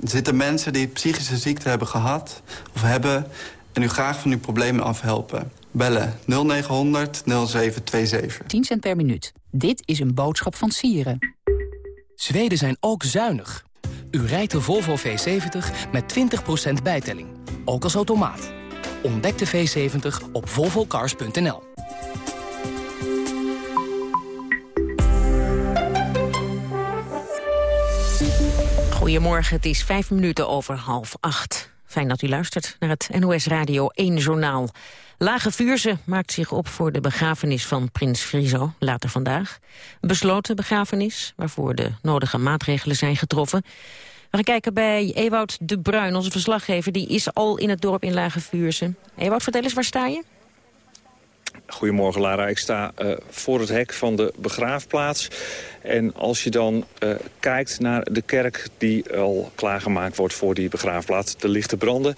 Er zitten mensen die psychische ziekte hebben gehad of hebben... en u graag van uw problemen afhelpen. Bellen 0900 0727. 10 cent per minuut. Dit is een boodschap van Sieren. Zweden zijn ook zuinig. U rijdt de Volvo V70 met 20% bijtelling. Ook als automaat. Ontdek de V70 op volvocars.nl. Goedemorgen, het is vijf minuten over half acht. Fijn dat u luistert naar het NOS Radio 1 Journaal. Lage Vuurse maakt zich op voor de begrafenis van prins Friso later vandaag. Besloten begrafenis, waarvoor de nodige maatregelen zijn getroffen. We gaan kijken bij Ewout de Bruin, onze verslaggever. Die is al in het dorp in Lage Vuurse. Ewout, vertel eens, waar sta je? Goedemorgen Lara, ik sta uh, voor het hek van de begraafplaats. En als je dan uh, kijkt naar de kerk die al klaargemaakt wordt voor die begraafplaats, de lichte branden,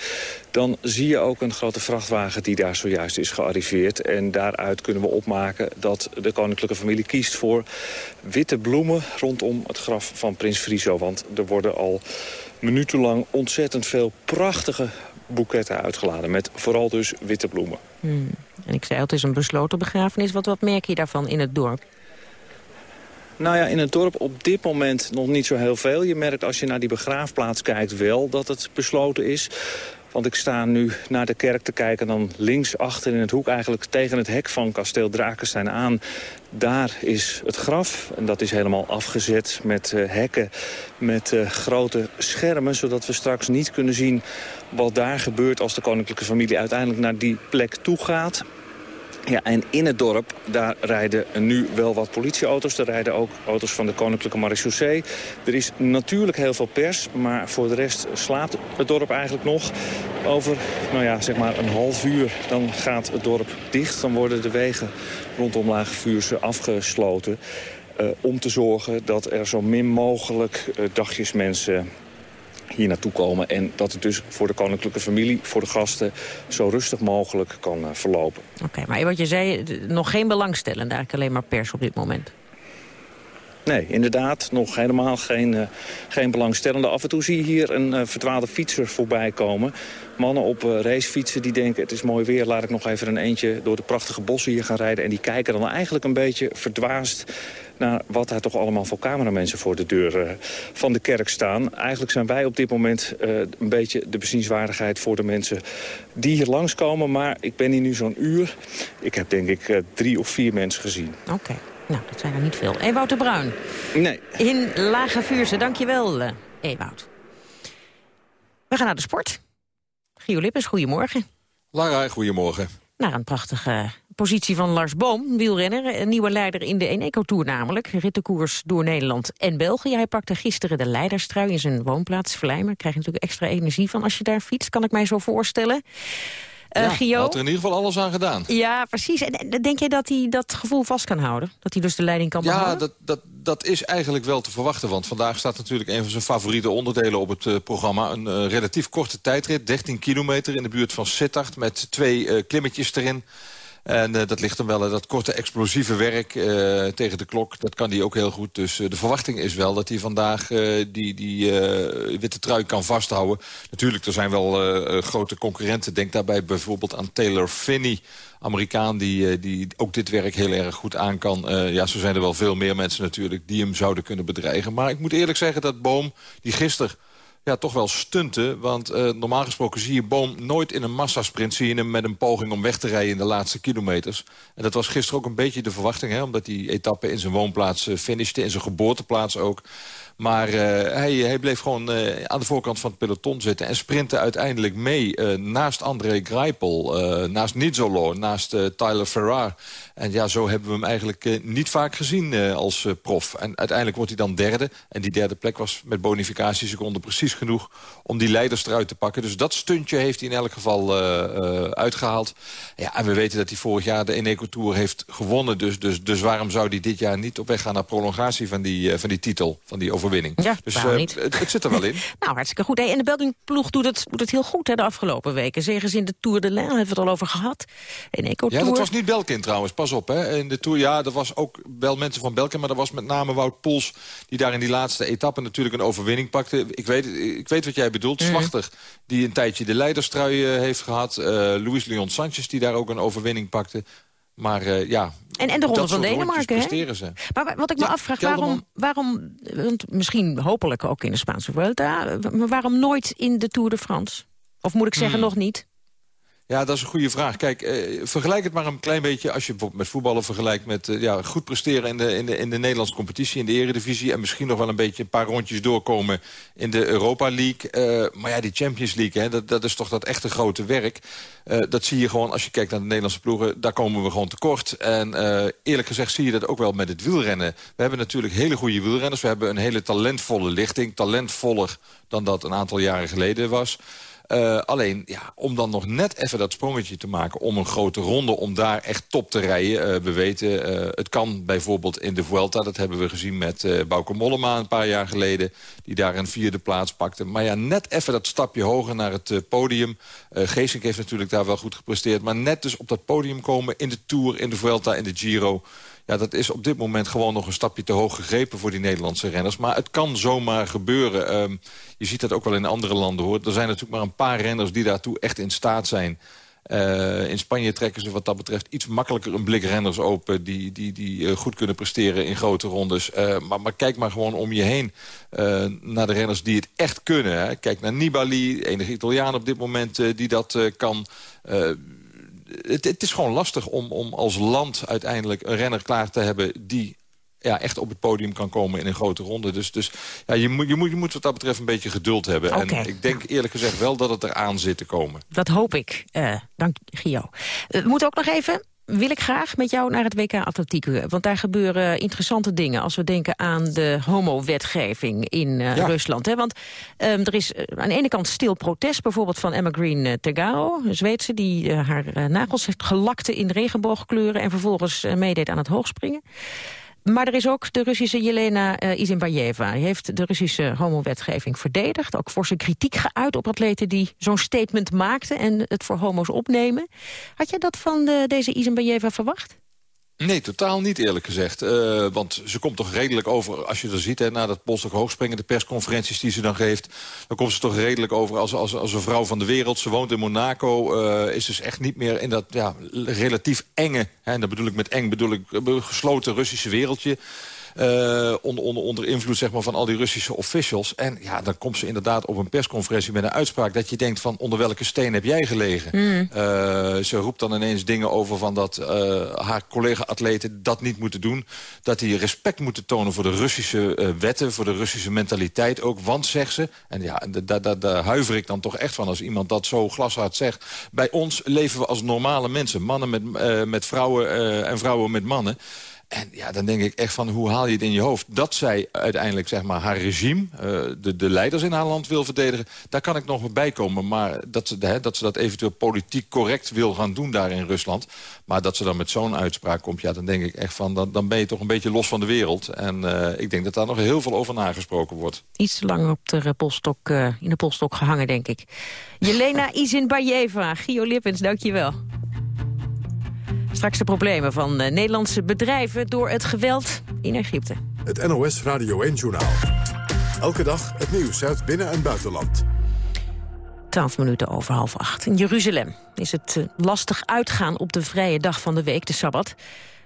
dan zie je ook een grote vrachtwagen die daar zojuist is gearriveerd. En daaruit kunnen we opmaken dat de koninklijke familie kiest voor witte bloemen rondom het graf van prins Friso. Want er worden al minutenlang ontzettend veel prachtige boeketten uitgeladen. Met vooral dus witte bloemen. Hmm. En ik zei, het is een besloten begrafenis. Wat, wat merk je daarvan in het dorp? Nou ja, in het dorp op dit moment nog niet zo heel veel. Je merkt als je naar die begraafplaats kijkt wel dat het besloten is. Want ik sta nu naar de kerk te kijken. Dan links achter in het hoek eigenlijk tegen het hek van kasteel Drakenstein aan. Daar is het graf. En dat is helemaal afgezet met uh, hekken. Met uh, grote schermen. Zodat we straks niet kunnen zien wat daar gebeurt als de koninklijke familie uiteindelijk naar die plek toe gaat. Ja, en in het dorp, daar rijden nu wel wat politieauto's. Er rijden ook auto's van de Koninklijke Marechaussee. Er is natuurlijk heel veel pers, maar voor de rest slaapt het dorp eigenlijk nog. Over, nou ja, zeg maar een half uur, dan gaat het dorp dicht. Dan worden de wegen rondom Lagevuurse afgesloten. Uh, om te zorgen dat er zo min mogelijk uh, dagjes mensen hier naartoe komen. En dat het dus voor de koninklijke familie, voor de gasten... zo rustig mogelijk kan uh, verlopen. Oké, okay, maar wat je zei, nog geen belangstellende, eigenlijk alleen maar pers op dit moment. Nee, inderdaad, nog helemaal geen, uh, geen belangstellende. Af en toe zie je hier een uh, verdwaalde fietser voorbij komen. Mannen op uh, racefietsen die denken, het is mooi weer... laat ik nog even een eentje door de prachtige bossen hier gaan rijden. En die kijken dan eigenlijk een beetje verdwaasd naar wat daar toch allemaal voor cameramensen voor de deur uh, van de kerk staan. Eigenlijk zijn wij op dit moment uh, een beetje de bezienswaardigheid voor de mensen die hier langskomen. Maar ik ben hier nu zo'n uur. Ik heb denk ik uh, drie of vier mensen gezien. Oké. Okay. Nou, dat zijn er niet veel. Ewout de Bruin. Nee. In Lage Vuurse. Dankjewel, uh, Ewout. We gaan naar de sport. Gio Lippens, goedemorgen. Lara, goedemorgen. Naar een prachtige positie van Lars Boom, wielrenner. Een nieuwe leider in de Eneco Tour namelijk. Rittenkoers door Nederland en België. Hij pakte gisteren de leiderstrui in zijn woonplaats Vlijmen. Krijg je natuurlijk extra energie van als je daar fietst, kan ik mij zo voorstellen. Uh, ja, Gio? had er in ieder geval alles aan gedaan. Ja, precies. En denk je dat hij dat gevoel vast kan houden? Dat hij dus de leiding kan behouden? Ja, dat, dat, dat is eigenlijk wel te verwachten. Want vandaag staat natuurlijk een van zijn favoriete onderdelen op het uh, programma. Een uh, relatief korte tijdrit, 13 kilometer in de buurt van Sittard... met twee klimmetjes erin. En uh, dat ligt hem wel, dat korte explosieve werk uh, tegen de klok, dat kan hij ook heel goed. Dus uh, de verwachting is wel dat hij vandaag die, die witte trui kan vasthouden. Natuurlijk, er zijn wel grote concurrenten. Denk daarbij bijvoorbeeld aan Taylor Finney. Amerikaan die, die ook dit werk heel erg goed aan kan. ja, zo zijn er wel veel meer mensen natuurlijk die hem zouden kunnen bedreigen. Maar ik moet eerlijk zeggen dat Boom, die gisteren ja, toch wel stunten. Want uh, normaal gesproken zie je Boom nooit in een massasprint... zie je hem met een poging om weg te rijden in de laatste kilometers. En dat was gisteren ook een beetje de verwachting... Hè, omdat die etappe in zijn woonplaats uh, finishte, in zijn geboorteplaats ook... Maar uh, hij, hij, bleef gewoon aan de voorkant van het peloton zitten... en sprintte uiteindelijk mee naast André Greipel, naast Nizzolo, naast Tyler Ferrar. En ja, zo hebben we hem eigenlijk niet vaak gezien als prof. En uiteindelijk wordt hij dan derde. En die derde plek was met bonificatieseconden precies genoeg... om die leiders eruit te pakken. Dus dat stuntje heeft hij in elk geval uitgehaald. Ja, en we weten dat hij vorig jaar de Eneco Tour heeft gewonnen. Dus, dus, dus waarom zou hij dit jaar niet op weg gaan naar prolongatie van die, van die titel, van die overwinning? Ja, dus niet. Het, het, zit er wel in. nou, hartstikke goed. Hey, en de Belgian-ploeg doet het, doet het heel goed hè, de afgelopen weken. Zegens in de Tour de Lain, hebben we het al over gehad. In Eco Ja, dat was niet Belkin trouwens, pas op. Hè. In de Tour, ja, er was ook wel mensen van Belkin... maar er was met name Wout Poels... die daar in die laatste etappe natuurlijk een overwinning pakte. Ik weet, ik weet wat jij bedoelt. Mm. Slachtig, die een tijdje de leiderstrui uh, heeft gehad. Uh, Luis Leon Sanchez, die daar ook een overwinning pakte. Maar uh, ja, en, en de Ronde van Denemarken, hè? Ze. Maar wat ik me ja, afvraag, waarom, waarom, want misschien hopelijk ook in de Spaanse Vuelta... maar waarom nooit in de Tour de France? Of moet ik zeggen, Hmm. nog niet? Ja, dat is een goede vraag. Kijk, eh, vergelijk het maar een klein beetje... als je bijvoorbeeld met voetballen vergelijkt met eh, ja, goed presteren... In de, in, de, in de Nederlandse competitie, in de eredivisie... en misschien nog wel een beetje een paar rondjes doorkomen in de Europa League. Eh, maar ja, die Champions League, hè, dat, dat is toch dat echte grote werk. Eh, dat zie je gewoon als je kijkt naar de Nederlandse ploegen. Daar komen we gewoon tekort. En eerlijk gezegd zie je dat ook wel met het wielrennen. We hebben natuurlijk hele goede wielrenners. We hebben een hele talentvolle lichting. Talentvoller dan dat een aantal jaren geleden was... Uh, alleen, ja, om dan nog net even dat sprongetje te maken... om een grote ronde, om daar echt top te rijden. Uh, we weten, uh, het kan bijvoorbeeld in de Vuelta. Dat hebben we gezien met Bauke Mollema een paar jaar geleden... die daar een vierde plaats pakte. Maar ja, net even dat stapje hoger naar het podium. Geesink heeft natuurlijk daar wel goed gepresteerd. Maar net dus op dat podium komen in de Tour, in de Vuelta, in de Giro... Ja, dat is op dit moment gewoon nog een stapje te hoog gegrepen voor die Nederlandse renners. Maar het kan zomaar gebeuren. Um, je ziet dat ook wel in andere landen hoor. Er zijn natuurlijk maar een paar renners die daartoe echt in staat zijn. Uh, in Spanje trekken ze wat dat betreft iets makkelijker een blik renners open... die, die, die uh, goed kunnen presteren in grote rondes. Uh, maar, maar, kijk maar gewoon om je heen naar de renners die het echt kunnen. Hè. Kijk naar Nibali, enige Italiaan op dit moment die dat kan het, het, is gewoon lastig om, om als land uiteindelijk een renner klaar te hebben... die ja, echt op het podium kan komen in een grote ronde. Dus, dus ja, je, moet, je, moet, je moet wat dat betreft een beetje geduld hebben. Okay. En ik denk eerlijk gezegd wel dat het eraan zit te komen. Dat hoop ik. Uh, dank, Gio. Uh, we moeten ook nog even wil ik graag met jou naar het WK Atletiek. Want daar gebeuren interessante dingen als we denken aan de homo-wetgeving in uh, ja. Rusland. Hè? Want um, er is aan de ene kant stil protest, bijvoorbeeld van Emma Green uh, Tegao, een Zweedse die uh, haar nagels heeft gelakte in regenboogkleuren en vervolgens meedeed aan het hoogspringen. Maar er is ook de Russische Jelena uh. Die heeft de Russische homowetgeving verdedigd. Ook voor zijn kritiek geuit op atleten die zo'n statement maakten... en het voor homo's opnemen. Had jij dat van de, deze Izinbayeva verwacht? Nee, totaal niet eerlijk gezegd. Uh, want ze komt toch redelijk over, als je er ziet... Hè, na dat polstok hoogspringen, de persconferenties die ze dan geeft... dan komt ze toch redelijk over als, als, als een vrouw van de wereld. Ze woont in Monaco, uh, is dus echt niet meer in dat ja, relatief enge... Hè, en dat bedoel ik met eng, bedoel ik gesloten Russische wereldje... Uh, onder, onder, onder invloed zeg maar, van al die Russische officials. En ja, dan komt ze inderdaad op een persconferentie met een uitspraak... dat je denkt van onder welke steen heb jij gelegen? Mm. Uh, ze roept dan ineens dingen over van dat uh, haar collega-atleten dat niet moeten doen. Dat die respect moeten tonen voor de Russische wetten... voor de Russische mentaliteit ook. Want, zegt ze, en ja, daar da, da, huiver ik dan toch echt van... als iemand dat zo glashard zegt. Bij ons leven we als normale mensen. Mannen met, met vrouwen en vrouwen met mannen. En ja, dan denk ik echt van, hoe haal je het in je hoofd? Dat zij uiteindelijk zeg maar, haar regime, uh, de, de leiders in haar land wil verdedigen... daar kan ik nog bij komen. Maar dat ze, hè, dat ze dat eventueel politiek correct wil gaan doen daar in Rusland... maar dat ze dan met zo'n uitspraak komt... ja, dan denk ik echt van, dan, dan ben je toch een beetje los van de wereld. En uh, ik denk dat daar nog heel veel over nagesproken wordt. Iets te lang op de polstok, uh, in de polstok gehangen, denk ik. Jelena Izinbayeva, Gio Lippens, dank je wel. Straks de problemen van uh, Nederlandse bedrijven door het geweld in Egypte. Het NOS Radio 1-journaal. Elke dag het nieuws uit binnen- en buitenland. 12 minuten over half acht. In Jeruzalem is het uh, lastig uitgaan op de vrije dag van de week, de Sabbat.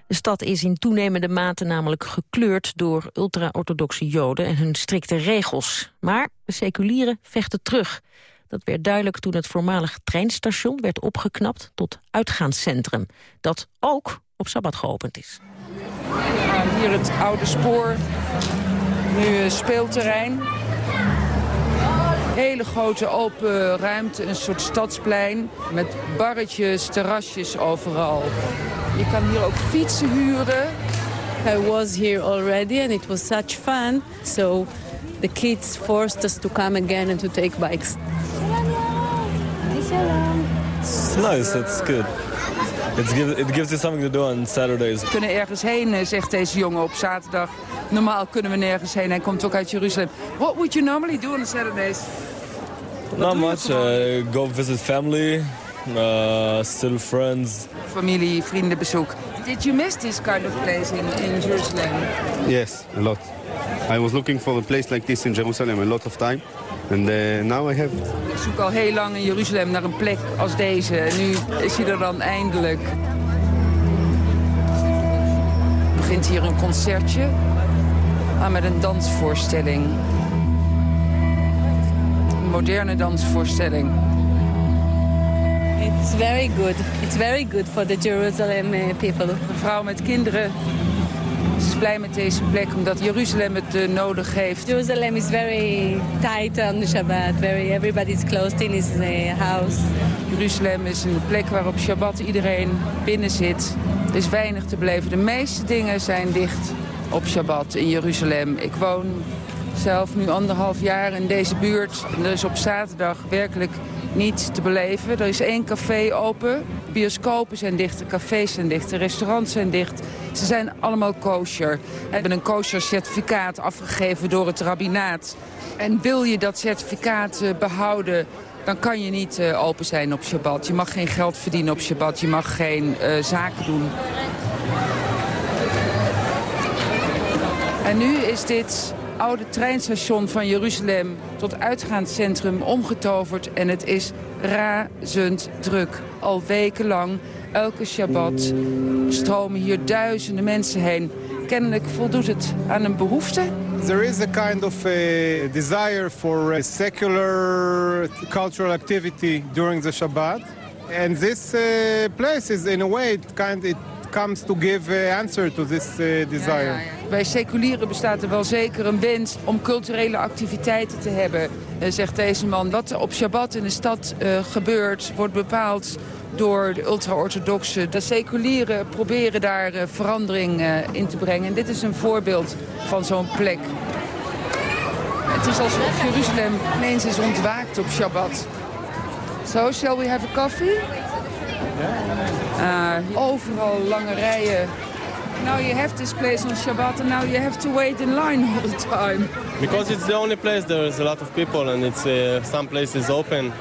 De stad is in toenemende mate namelijk gekleurd door ultra-orthodoxe joden en hun strikte regels. Maar de seculieren vechten terug. Dat werd duidelijk toen het voormalig treinstation werd opgeknapt tot uitgaanscentrum. Dat ook op Sabbat geopend is. Hier het oude spoor, nu speelterrein. Hele grote open ruimte, een soort stadsplein met barretjes, terrasjes overal. Je kan hier ook fietsen huren. I was here already and it was such fun. So the kids forced us to come again and to take bikes. It's nice, it's good. It gives, it gives you something to do on Saturdays. We kunnen ergens heen, zegt deze jongen op zaterdag. Normaal kunnen we nergens heen. Hij komt ook uit Jeruzalem. What would you normally do on Saturdays? Not much. Uh, go visit family, uh, still friends. Familie, vriendenbezoek. Did you miss this kind of place in, in Jerusalem? Yes, a lot. I was looking for a place like this in Jerusalem a lot of time. And uh, now I have it. Ik zoek al heel lang in Jeruzalem naar een plek als deze. En nu is hij er dan eindelijk. Er begint hier een concertje. Ah, met een dansvoorstelling. Een moderne dansvoorstelling. It's very good. It's very good for the Jerusalem uh, people. Een vrouw met kinderen. Ze is blij met deze plek omdat Jeruzalem het uh, nodig heeft. Jerusalem is very tight on the Shabbat. Very, everybody's closed in his house. Jeruzalem is een plek waar op Shabbat iedereen binnen zit. Er is weinig te beleven. De meeste dingen zijn dicht op Shabbat in Jeruzalem. Ik woon zelf nu anderhalf jaar in deze buurt. En er is op zaterdag werkelijk niet te beleven. Er is één café open. Bioscopen zijn dicht, cafés zijn dicht, restaurants zijn dicht. Ze zijn allemaal kosher. We hebben een kosher certificaat afgegeven door het rabbinaat. En wil je dat certificaat uh, behouden, dan kan je niet uh, open zijn op Shabbat. Je mag geen geld verdienen op Shabbat, je mag geen uh, zaken doen. En nu is dit oude treinstation van Jeruzalem tot uitgaanscentrum omgetoverd. En het is razend druk. Al wekenlang, elke Shabbat, stromen hier duizenden mensen heen. Kennelijk voldoet het aan een behoefte. There is a kind of a desire for a secular cultural activity during the Shabbat. And this uh, place is in a way kind it comes to give uh, answer to this uh, desire. Bij seculieren bestaat er wel zeker een wens om culturele activiteiten te hebben, uh, zegt deze man. Wat op Shabbat in de stad uh, gebeurt, wordt bepaald door de ultra-orthodoxen. De seculieren proberen daar uh, verandering in te brengen. En dit is een voorbeeld van zo'n plek. Het is alsof Jeruzalem ineens is ontwaakt op Shabbat. So, shall we have a coffee? Uh, overal lange rijen. Now you have this place on Shabbat and now you have to wait in line all the time. Because it's the only place there is a lot of people and it's uh, some places open.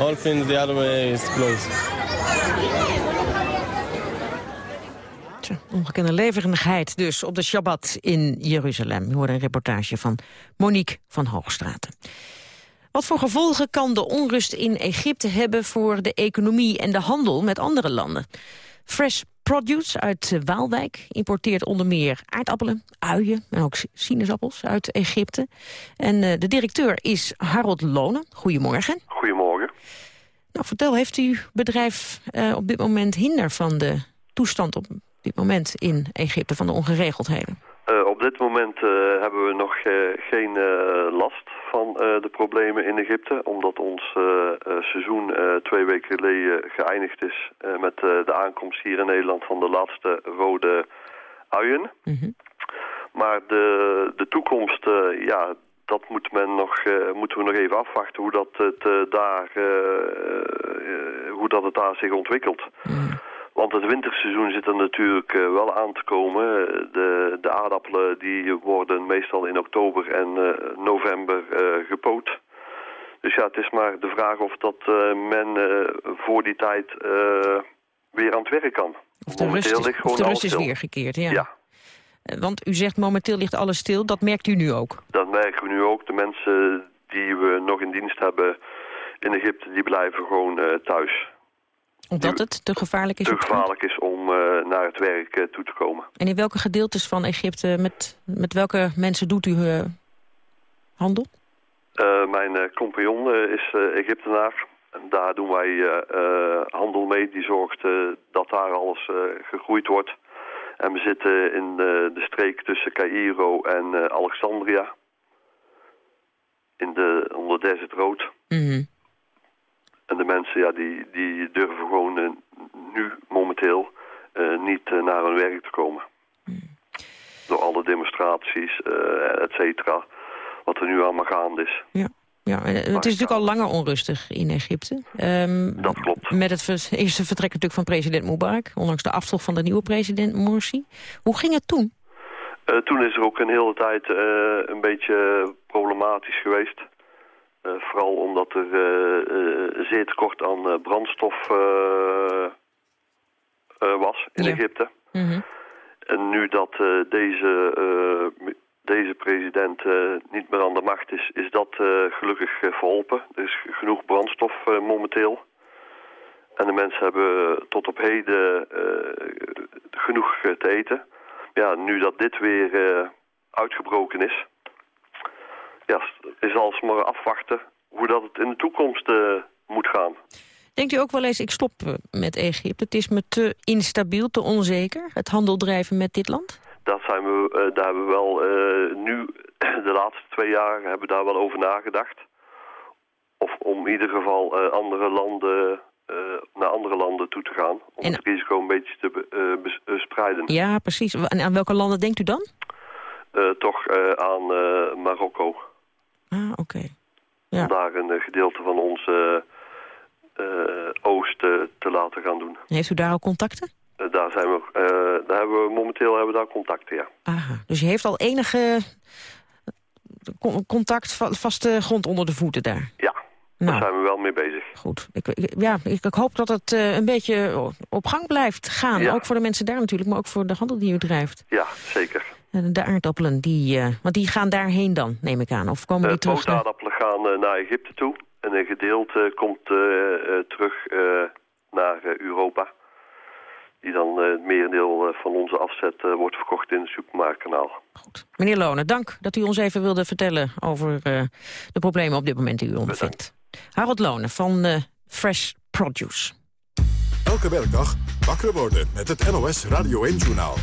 All things the other way is closed. Ongekende levendigheid dus op de Shabbat in Jeruzalem. U hoorde een reportage van Monique van Hoogstraten. Wat voor gevolgen kan de onrust in Egypte hebben voor de economie en de handel met andere landen? Fresh Produce uit Waalwijk importeert onder meer aardappelen, uien en ook sinaasappels uit Egypte. En uh, de directeur is Harold Lonen. Goedemorgen. Goedemorgen. Nou, vertel, heeft uw bedrijf uh, op dit moment hinder van de toestand op dit moment in Egypte, van de ongeregeldheden? Op dit moment hebben we nog geen last van de problemen in Egypte. Omdat ons seizoen twee weken geleden geëindigd is met de aankomst hier in Nederland van de laatste rode uien. Mm -hmm. Maar de, de toekomst, ja, dat moet men nog, moeten we nog even afwachten hoe dat het, daar, hoe dat het daar zich ontwikkelt. Mm. Want het winterseizoen zit er natuurlijk uh, wel aan te komen. De, de aardappelen die worden meestal in oktober en uh, november uh, gepoot. Dus ja, het is maar de vraag of dat men voor die tijd weer aan het werk kan. Of de rust is, of de rust is weer gekeerd, ja. ja. Want u zegt momenteel ligt alles stil, dat merkt u nu ook? Dat merken we nu ook. De mensen die we nog in dienst hebben in Egypte, die blijven gewoon thuis omdat het te gevaarlijk is? Te gevaarlijk is om uh, naar het werk uh, toe te komen. En in welke gedeeltes van Egypte, met, met welke mensen doet u uh, handel? mijn compagnon is Egyptenaar. En daar doen wij handel mee. Die zorgt dat daar alles gegroeid wordt. En we zitten in de streek tussen Cairo en Alexandria. In de, onder Desert Road. Mm en de mensen ja, die, die durven gewoon uh, nu momenteel uh, niet uh, naar hun werk te komen. Door alle demonstraties, et cetera, wat er nu allemaal gaande is. Ja. Ja, het is natuurlijk al langer onrustig in Egypte. Um, dat klopt. Met het eerste vertrek natuurlijk van president Mubarak... ondanks de aftocht van de nieuwe president Morsi. Hoe ging het toen? Toen is er ook een hele tijd een beetje problematisch geweest. Uh, vooral omdat er uh, zeer tekort aan brandstof was in ja. Egypte. Mm -hmm. En nu dat deze, deze president niet meer aan de macht is, is dat gelukkig verholpen. Er is genoeg brandstof momenteel. En de mensen hebben tot op heden genoeg te eten. Ja, nu dat dit weer uitgebroken is, ja, is alsmaar afwachten hoe dat het in de toekomst uh, moet gaan. Denkt u ook wel eens, ik stop eh, met Egypte. Het is me te instabiel, te onzeker, het handel drijven met dit land? Dat zijn we, eh, daar hebben we wel eh, nu, de laatste twee jaar, hebben we daar wel over nagedacht. Of om in ieder geval eh, andere landen, eh, naar andere landen toe te gaan. Om En- het risico een beetje te be- eh, bes- eh, spreiden. Ja, precies. En aan welke landen denkt u dan? Eh, toch eh, aan eh, Marokko. Ah, oké. Om daar een eh, gedeelte van onze eh, oost eh, te laten gaan doen. Heeft u daar al contacten? Daar, zijn we, daar hebben we momenteel hebben we daar contacten, ja. Aha, dus u heeft al enige con- contact, va- vaste grond onder de voeten daar? Ja, Nou. daar zijn we wel mee bezig. Goed. Ik, ik- ja, ik, ik hoop dat het een beetje op gang blijft gaan. Ja. Ook voor de mensen daar natuurlijk, maar ook voor de handel die u drijft. Ja, zeker. En De aardappelen, die, eh, want die gaan daarheen dan, neem ik aan. Of komen die Uh, terug? naar- Pootaardappelen gaan eh, naar Egypte toe. En een gedeelte komt eh, eh, terug eh, naar eh, Europa. Die dan eh, het merendeel eh, van onze afzet eh, wordt verkocht in het supermarktkanaal. Meneer Lonen, dank dat u ons even wilde vertellen over eh, de problemen op dit moment die u ondervindt. Harold Lonen van eh, Fresh Produce. Elke werkdag wakker worden met het NOS Radio 1-journaal.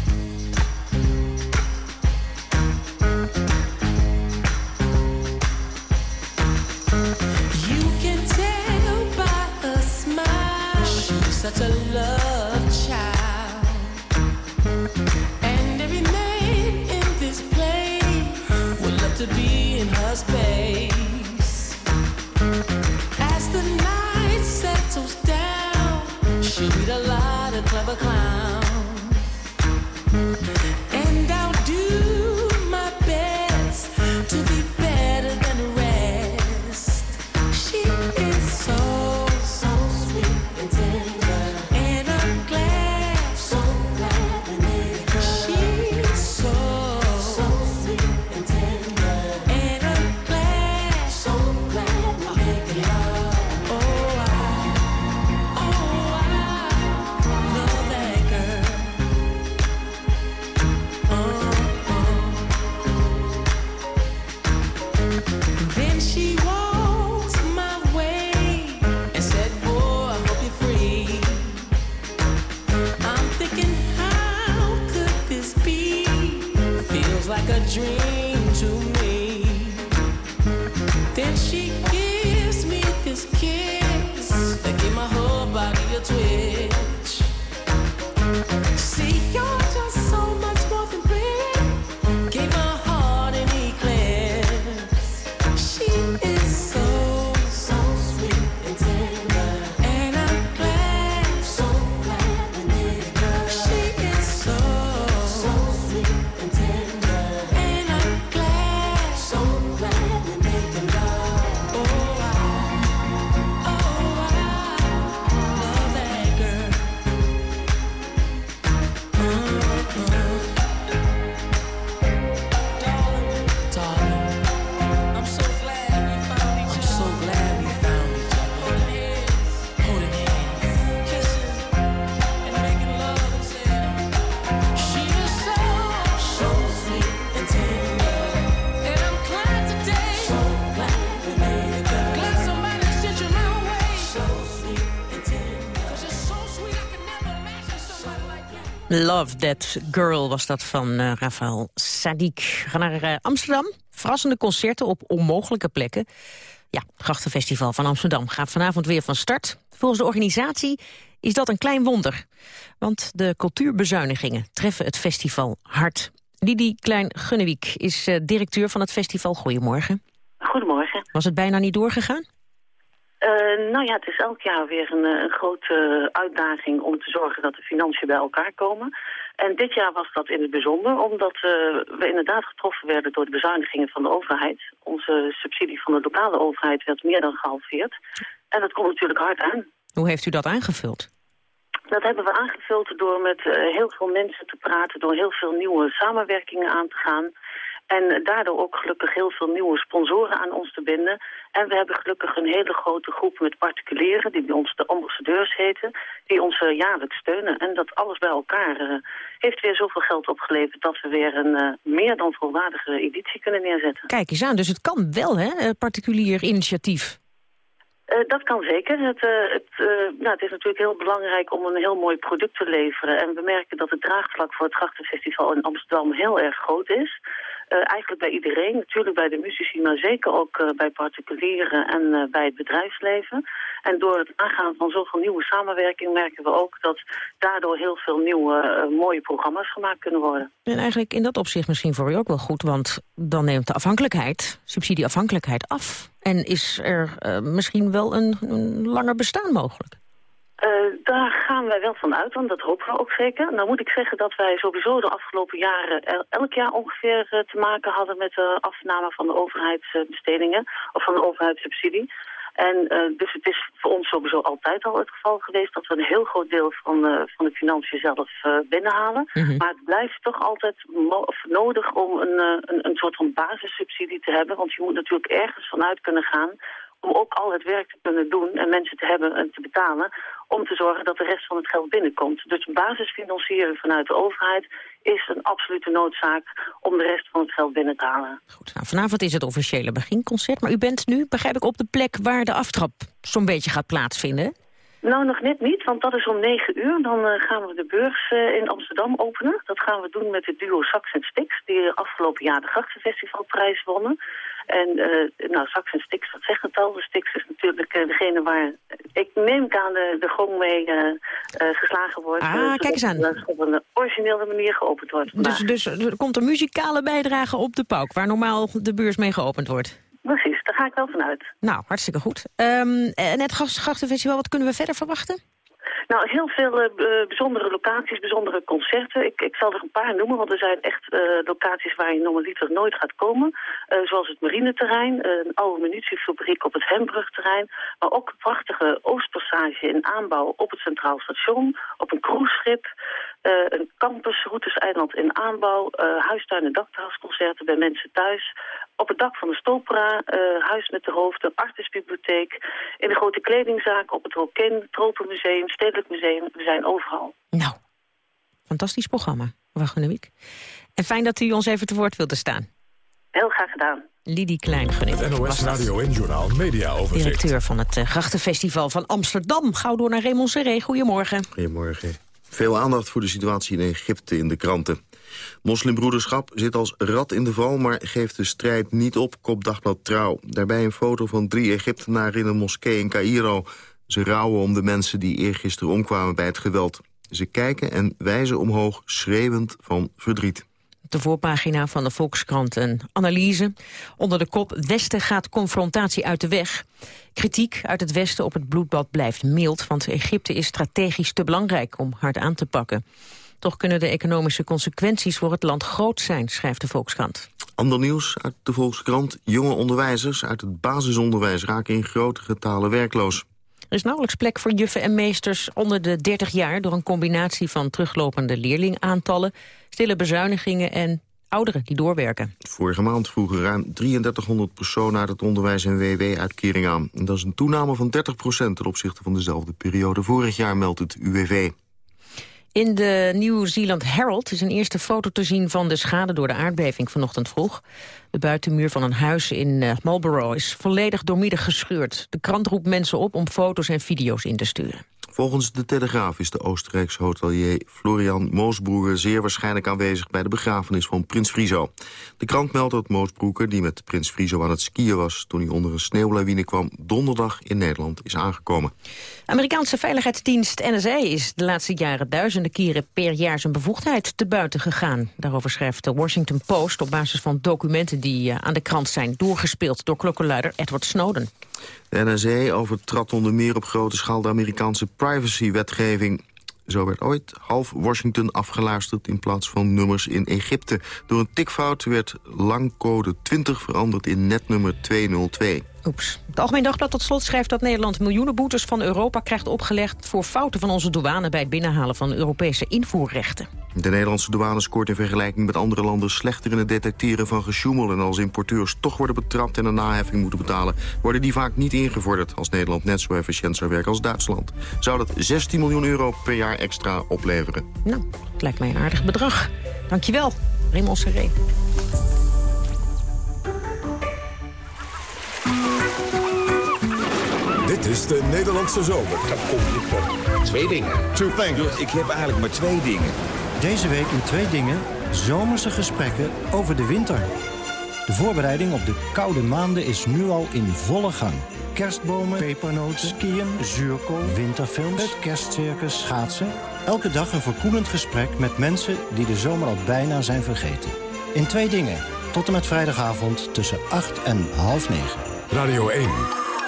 Such a love child. And every man in this place would love to be in her space. As the night settles down, she'll meet a lot of clever clowns. Feels Love That Girl was dat van eh, Rafael Sadiq. We gaan naar eh, Amsterdam. Verrassende concerten op onmogelijke plekken. Ja, Grachtenfestival van Amsterdam gaat vanavond weer van start. Volgens de organisatie is dat een klein wonder. Want de cultuurbezuinigingen treffen het festival hard. Lidi Klein-Gunnewiek is eh, directeur van het festival. Goedemorgen. Goedemorgen. Was het bijna niet doorgegaan? Eh, nou ja, het is elk jaar weer een, eh, een grote uitdaging om te zorgen dat de financiën bij elkaar komen. En dit jaar was dat in het bijzonder, omdat eh, we inderdaad getroffen werden door de bezuinigingen van de overheid. Onze subsidie van de lokale overheid werd meer dan gehalveerd. En dat komt natuurlijk hard aan. Hoe heeft u dat aangevuld? Dat hebben we aangevuld door met heel veel mensen te praten, door heel veel nieuwe samenwerkingen aan te gaan. En daardoor ook gelukkig heel veel nieuwe sponsoren aan ons te binden. En we hebben gelukkig een hele grote groep met particulieren, die bij ons de ambassadeurs heten, die ons eh, jaarlijks steunen. En dat alles bij elkaar eh, heeft weer zoveel geld opgeleverd dat we weer een eh, meer dan volwaardige editie kunnen neerzetten. Kijk eens aan, dus het kan wel, hè, particulier initiatief. Dat kan zeker. Het, het, nou, het is natuurlijk heel belangrijk om een heel mooi product te leveren. En we merken dat het draagvlak voor het Grachtenfestival in Amsterdam heel erg groot is. Eh, eigenlijk bij iedereen, natuurlijk bij de muzici, maar zeker ook eh, bij particulieren en eh, bij het bedrijfsleven. En door het aangaan van zoveel nieuwe samenwerking merken we ook dat daardoor heel veel nieuwe mooie programma's gemaakt kunnen worden. En eigenlijk in dat opzicht misschien voor u ook wel goed... want dan neemt de afhankelijkheid, subsidieafhankelijkheid af. En is er misschien wel een langer bestaan mogelijk. Eh, daar gaan wij wel van uit, want dat hopen we ook zeker. Nou moet ik zeggen dat wij sowieso de afgelopen jaren el- elk jaar ongeveer eh, te maken hadden met de afname van de overheidsbestedingen of van de overheidssubsidie. En eh, dus het is voor ons sowieso altijd al het geval geweest dat we een heel groot deel van, van de financiën zelf binnenhalen. Maar het blijft toch altijd nodig om een, een, een soort van basissubsidie te hebben. Want je moet natuurlijk ergens vanuit kunnen gaan om ook al het werk te kunnen doen en mensen te hebben en te betalen om te zorgen dat de rest van het geld binnenkomt. Dus basisfinancieren vanuit de overheid is een absolute noodzaak om de rest van het geld binnen te halen. Nou, vanavond is het officiële beginconcert, maar u bent nu, begrijp ik, op de plek waar de aftrap zo'n beetje gaat plaatsvinden. Nou, nog net niet, want dat is om 9 uur. Dan eh, gaan we de beurs eh, in Amsterdam openen. Dat gaan we doen met het duo Sax en Stix, die afgelopen jaar de Grachtenfestivalprijs wonnen. En eh, nou, Sax en Stix, dat zegt het al. De Stix is natuurlijk eh, degene waar, ik neem aan, de, de gong mee eh, geslagen wordt. Ah, kijk eens aan. het op een originele manier geopend wordt vandaag. Dus, dus er komt een muzikale bijdrage op de pauk, waar normaal de beurs mee geopend wordt. Precies, daar ga ik wel vanuit. Nou, hartstikke goed. Ehm, en het Grachtenfestival, wat kunnen we verder verwachten? Nou, heel veel eh, eh, bijzondere locaties, bijzondere concerten. Ik, ik zal er een paar noemen, want er zijn echt eh, locaties waar je normaliter nooit gaat komen. Zoals het marineterrein, een oude munitiefabriek op het Hembrugterrein. Maar ook prachtige Oostpassage in aanbouw op het Centraal Station. Op een cruiseschip. Eh, een campus, routeseiland in aanbouw. eh huistuin- en dakterrasconcerten bij mensen thuis. Op het dak van de Stopera, eh, Huis met de Hoofd, de Artisbibliotheek. In de grote kledingzaak, op het Rokin, Tropenmuseum, Stedelijk Museum. We zijn overal. Nou, fantastisch programma, Wagenewiek. En fijn dat u ons even te woord wilde staan. Heel graag gedaan. Lidie Klein, Het NOS Radio en Journaal Media Overzicht. directeur van het Grachtenfestival van Amsterdam. Gauw door naar Raymond Serré. Goedemorgen. Goedemorgen. Veel aandacht voor de situatie in Egypte in de kranten. Moslimbroederschap zit als rat in de val, maar geeft de strijd niet op, kop dagblad Trouw. Daarbij een foto van drie Egyptenaren in een moskee in Cairo. Ze rouwen om de mensen die eergisteren omkwamen bij het geweld. Ze kijken en wijzen omhoog, schreeuwend van verdriet. De voorpagina van de Volkskrant een analyse. Onder de kop Westen gaat confrontatie uit de weg. Kritiek uit het Westen op het bloedbad blijft mild... want Egypte is strategisch te belangrijk om hard aan te pakken. Toch kunnen de economische consequenties voor het land groot zijn, schrijft de Volkskrant. Ander nieuws uit de Volkskrant. Jonge onderwijzers uit het basisonderwijs raken in grote getalen werkloos. Er is nauwelijks plek voor juffen en meesters onder de 30 jaar... door een combinatie van teruglopende leerlingaantallen... stille bezuinigingen en ouderen die doorwerken. Vorige maand vroegen ruim 3300 personen uit het onderwijs en WW-uitkering aan. Dat is een toename van 30% ten opzichte van dezelfde periode vorig jaar, meldt het UWV. In de New Zealand Herald is een eerste foto te zien van de schade door de aardbeving vanochtend vroeg. De buitenmuur van een huis in eh, Marlborough is volledig doormidden gescheurd. De krant roept mensen op om foto's en video's in te sturen. Volgens de Telegraaf is de Oostenrijkse hotelier Florian Moosbroeker zeer waarschijnlijk aanwezig bij de begrafenis van Prins Friso. De krant meldt dat Moosbroeker, die met Prins Friso aan het skiën was toen hij onder een sneeuwlawine kwam, donderdag in Nederland is aangekomen. Amerikaanse veiligheidsdienst NSA is de laatste jaren duizenden keren per jaar zijn bevoegdheid te buiten gegaan. Daarover schrijft de Washington Post op basis van documenten die eh, aan de krant zijn doorgespeeld door klokkenluider Edward Snowden. De NSA overtrad onder meer op grote schaal de Amerikaanse privacywetgeving. Zo werd ooit half Washington afgeluisterd in plaats van nummers in Egypte. Door een tikfout werd langcode 20 veranderd in netnummer 202. Oeps. Het Algemeen Dagblad tot slot schrijft dat Nederland miljoenen boetes van Europa krijgt opgelegd voor fouten van onze douane bij het binnenhalen van Europese invoerrechten. De Nederlandse douane scoort in vergelijking met andere landen slechter in het detecteren van gesjoemel. En als importeurs toch worden betrapt en een naheffing moeten betalen, worden die vaak niet ingevorderd als Nederland net zo efficiënt zou werken als Duitsland. Zou dat 16 miljoen euro per jaar extra opleveren? Nou, het lijkt mij een aardig bedrag. Dankjewel, Raymond Serré. Dit is de Nederlandse zomer. Dan kom je tot twee dingen. Two things. Ik heb eigenlijk maar twee dingen. Deze week in twee dingen zomerse gesprekken over de winter. De voorbereiding op de koude maanden is nu al in volle gang. Kerstbomen, pepernoten, skiën, zuurkool, winterfilms, het kerstcircus, schaatsen. Elke dag een verkoelend gesprek met mensen die de zomer al bijna zijn vergeten. In twee dingen, tot en met vrijdagavond tussen 8 en half 9. Radio 1.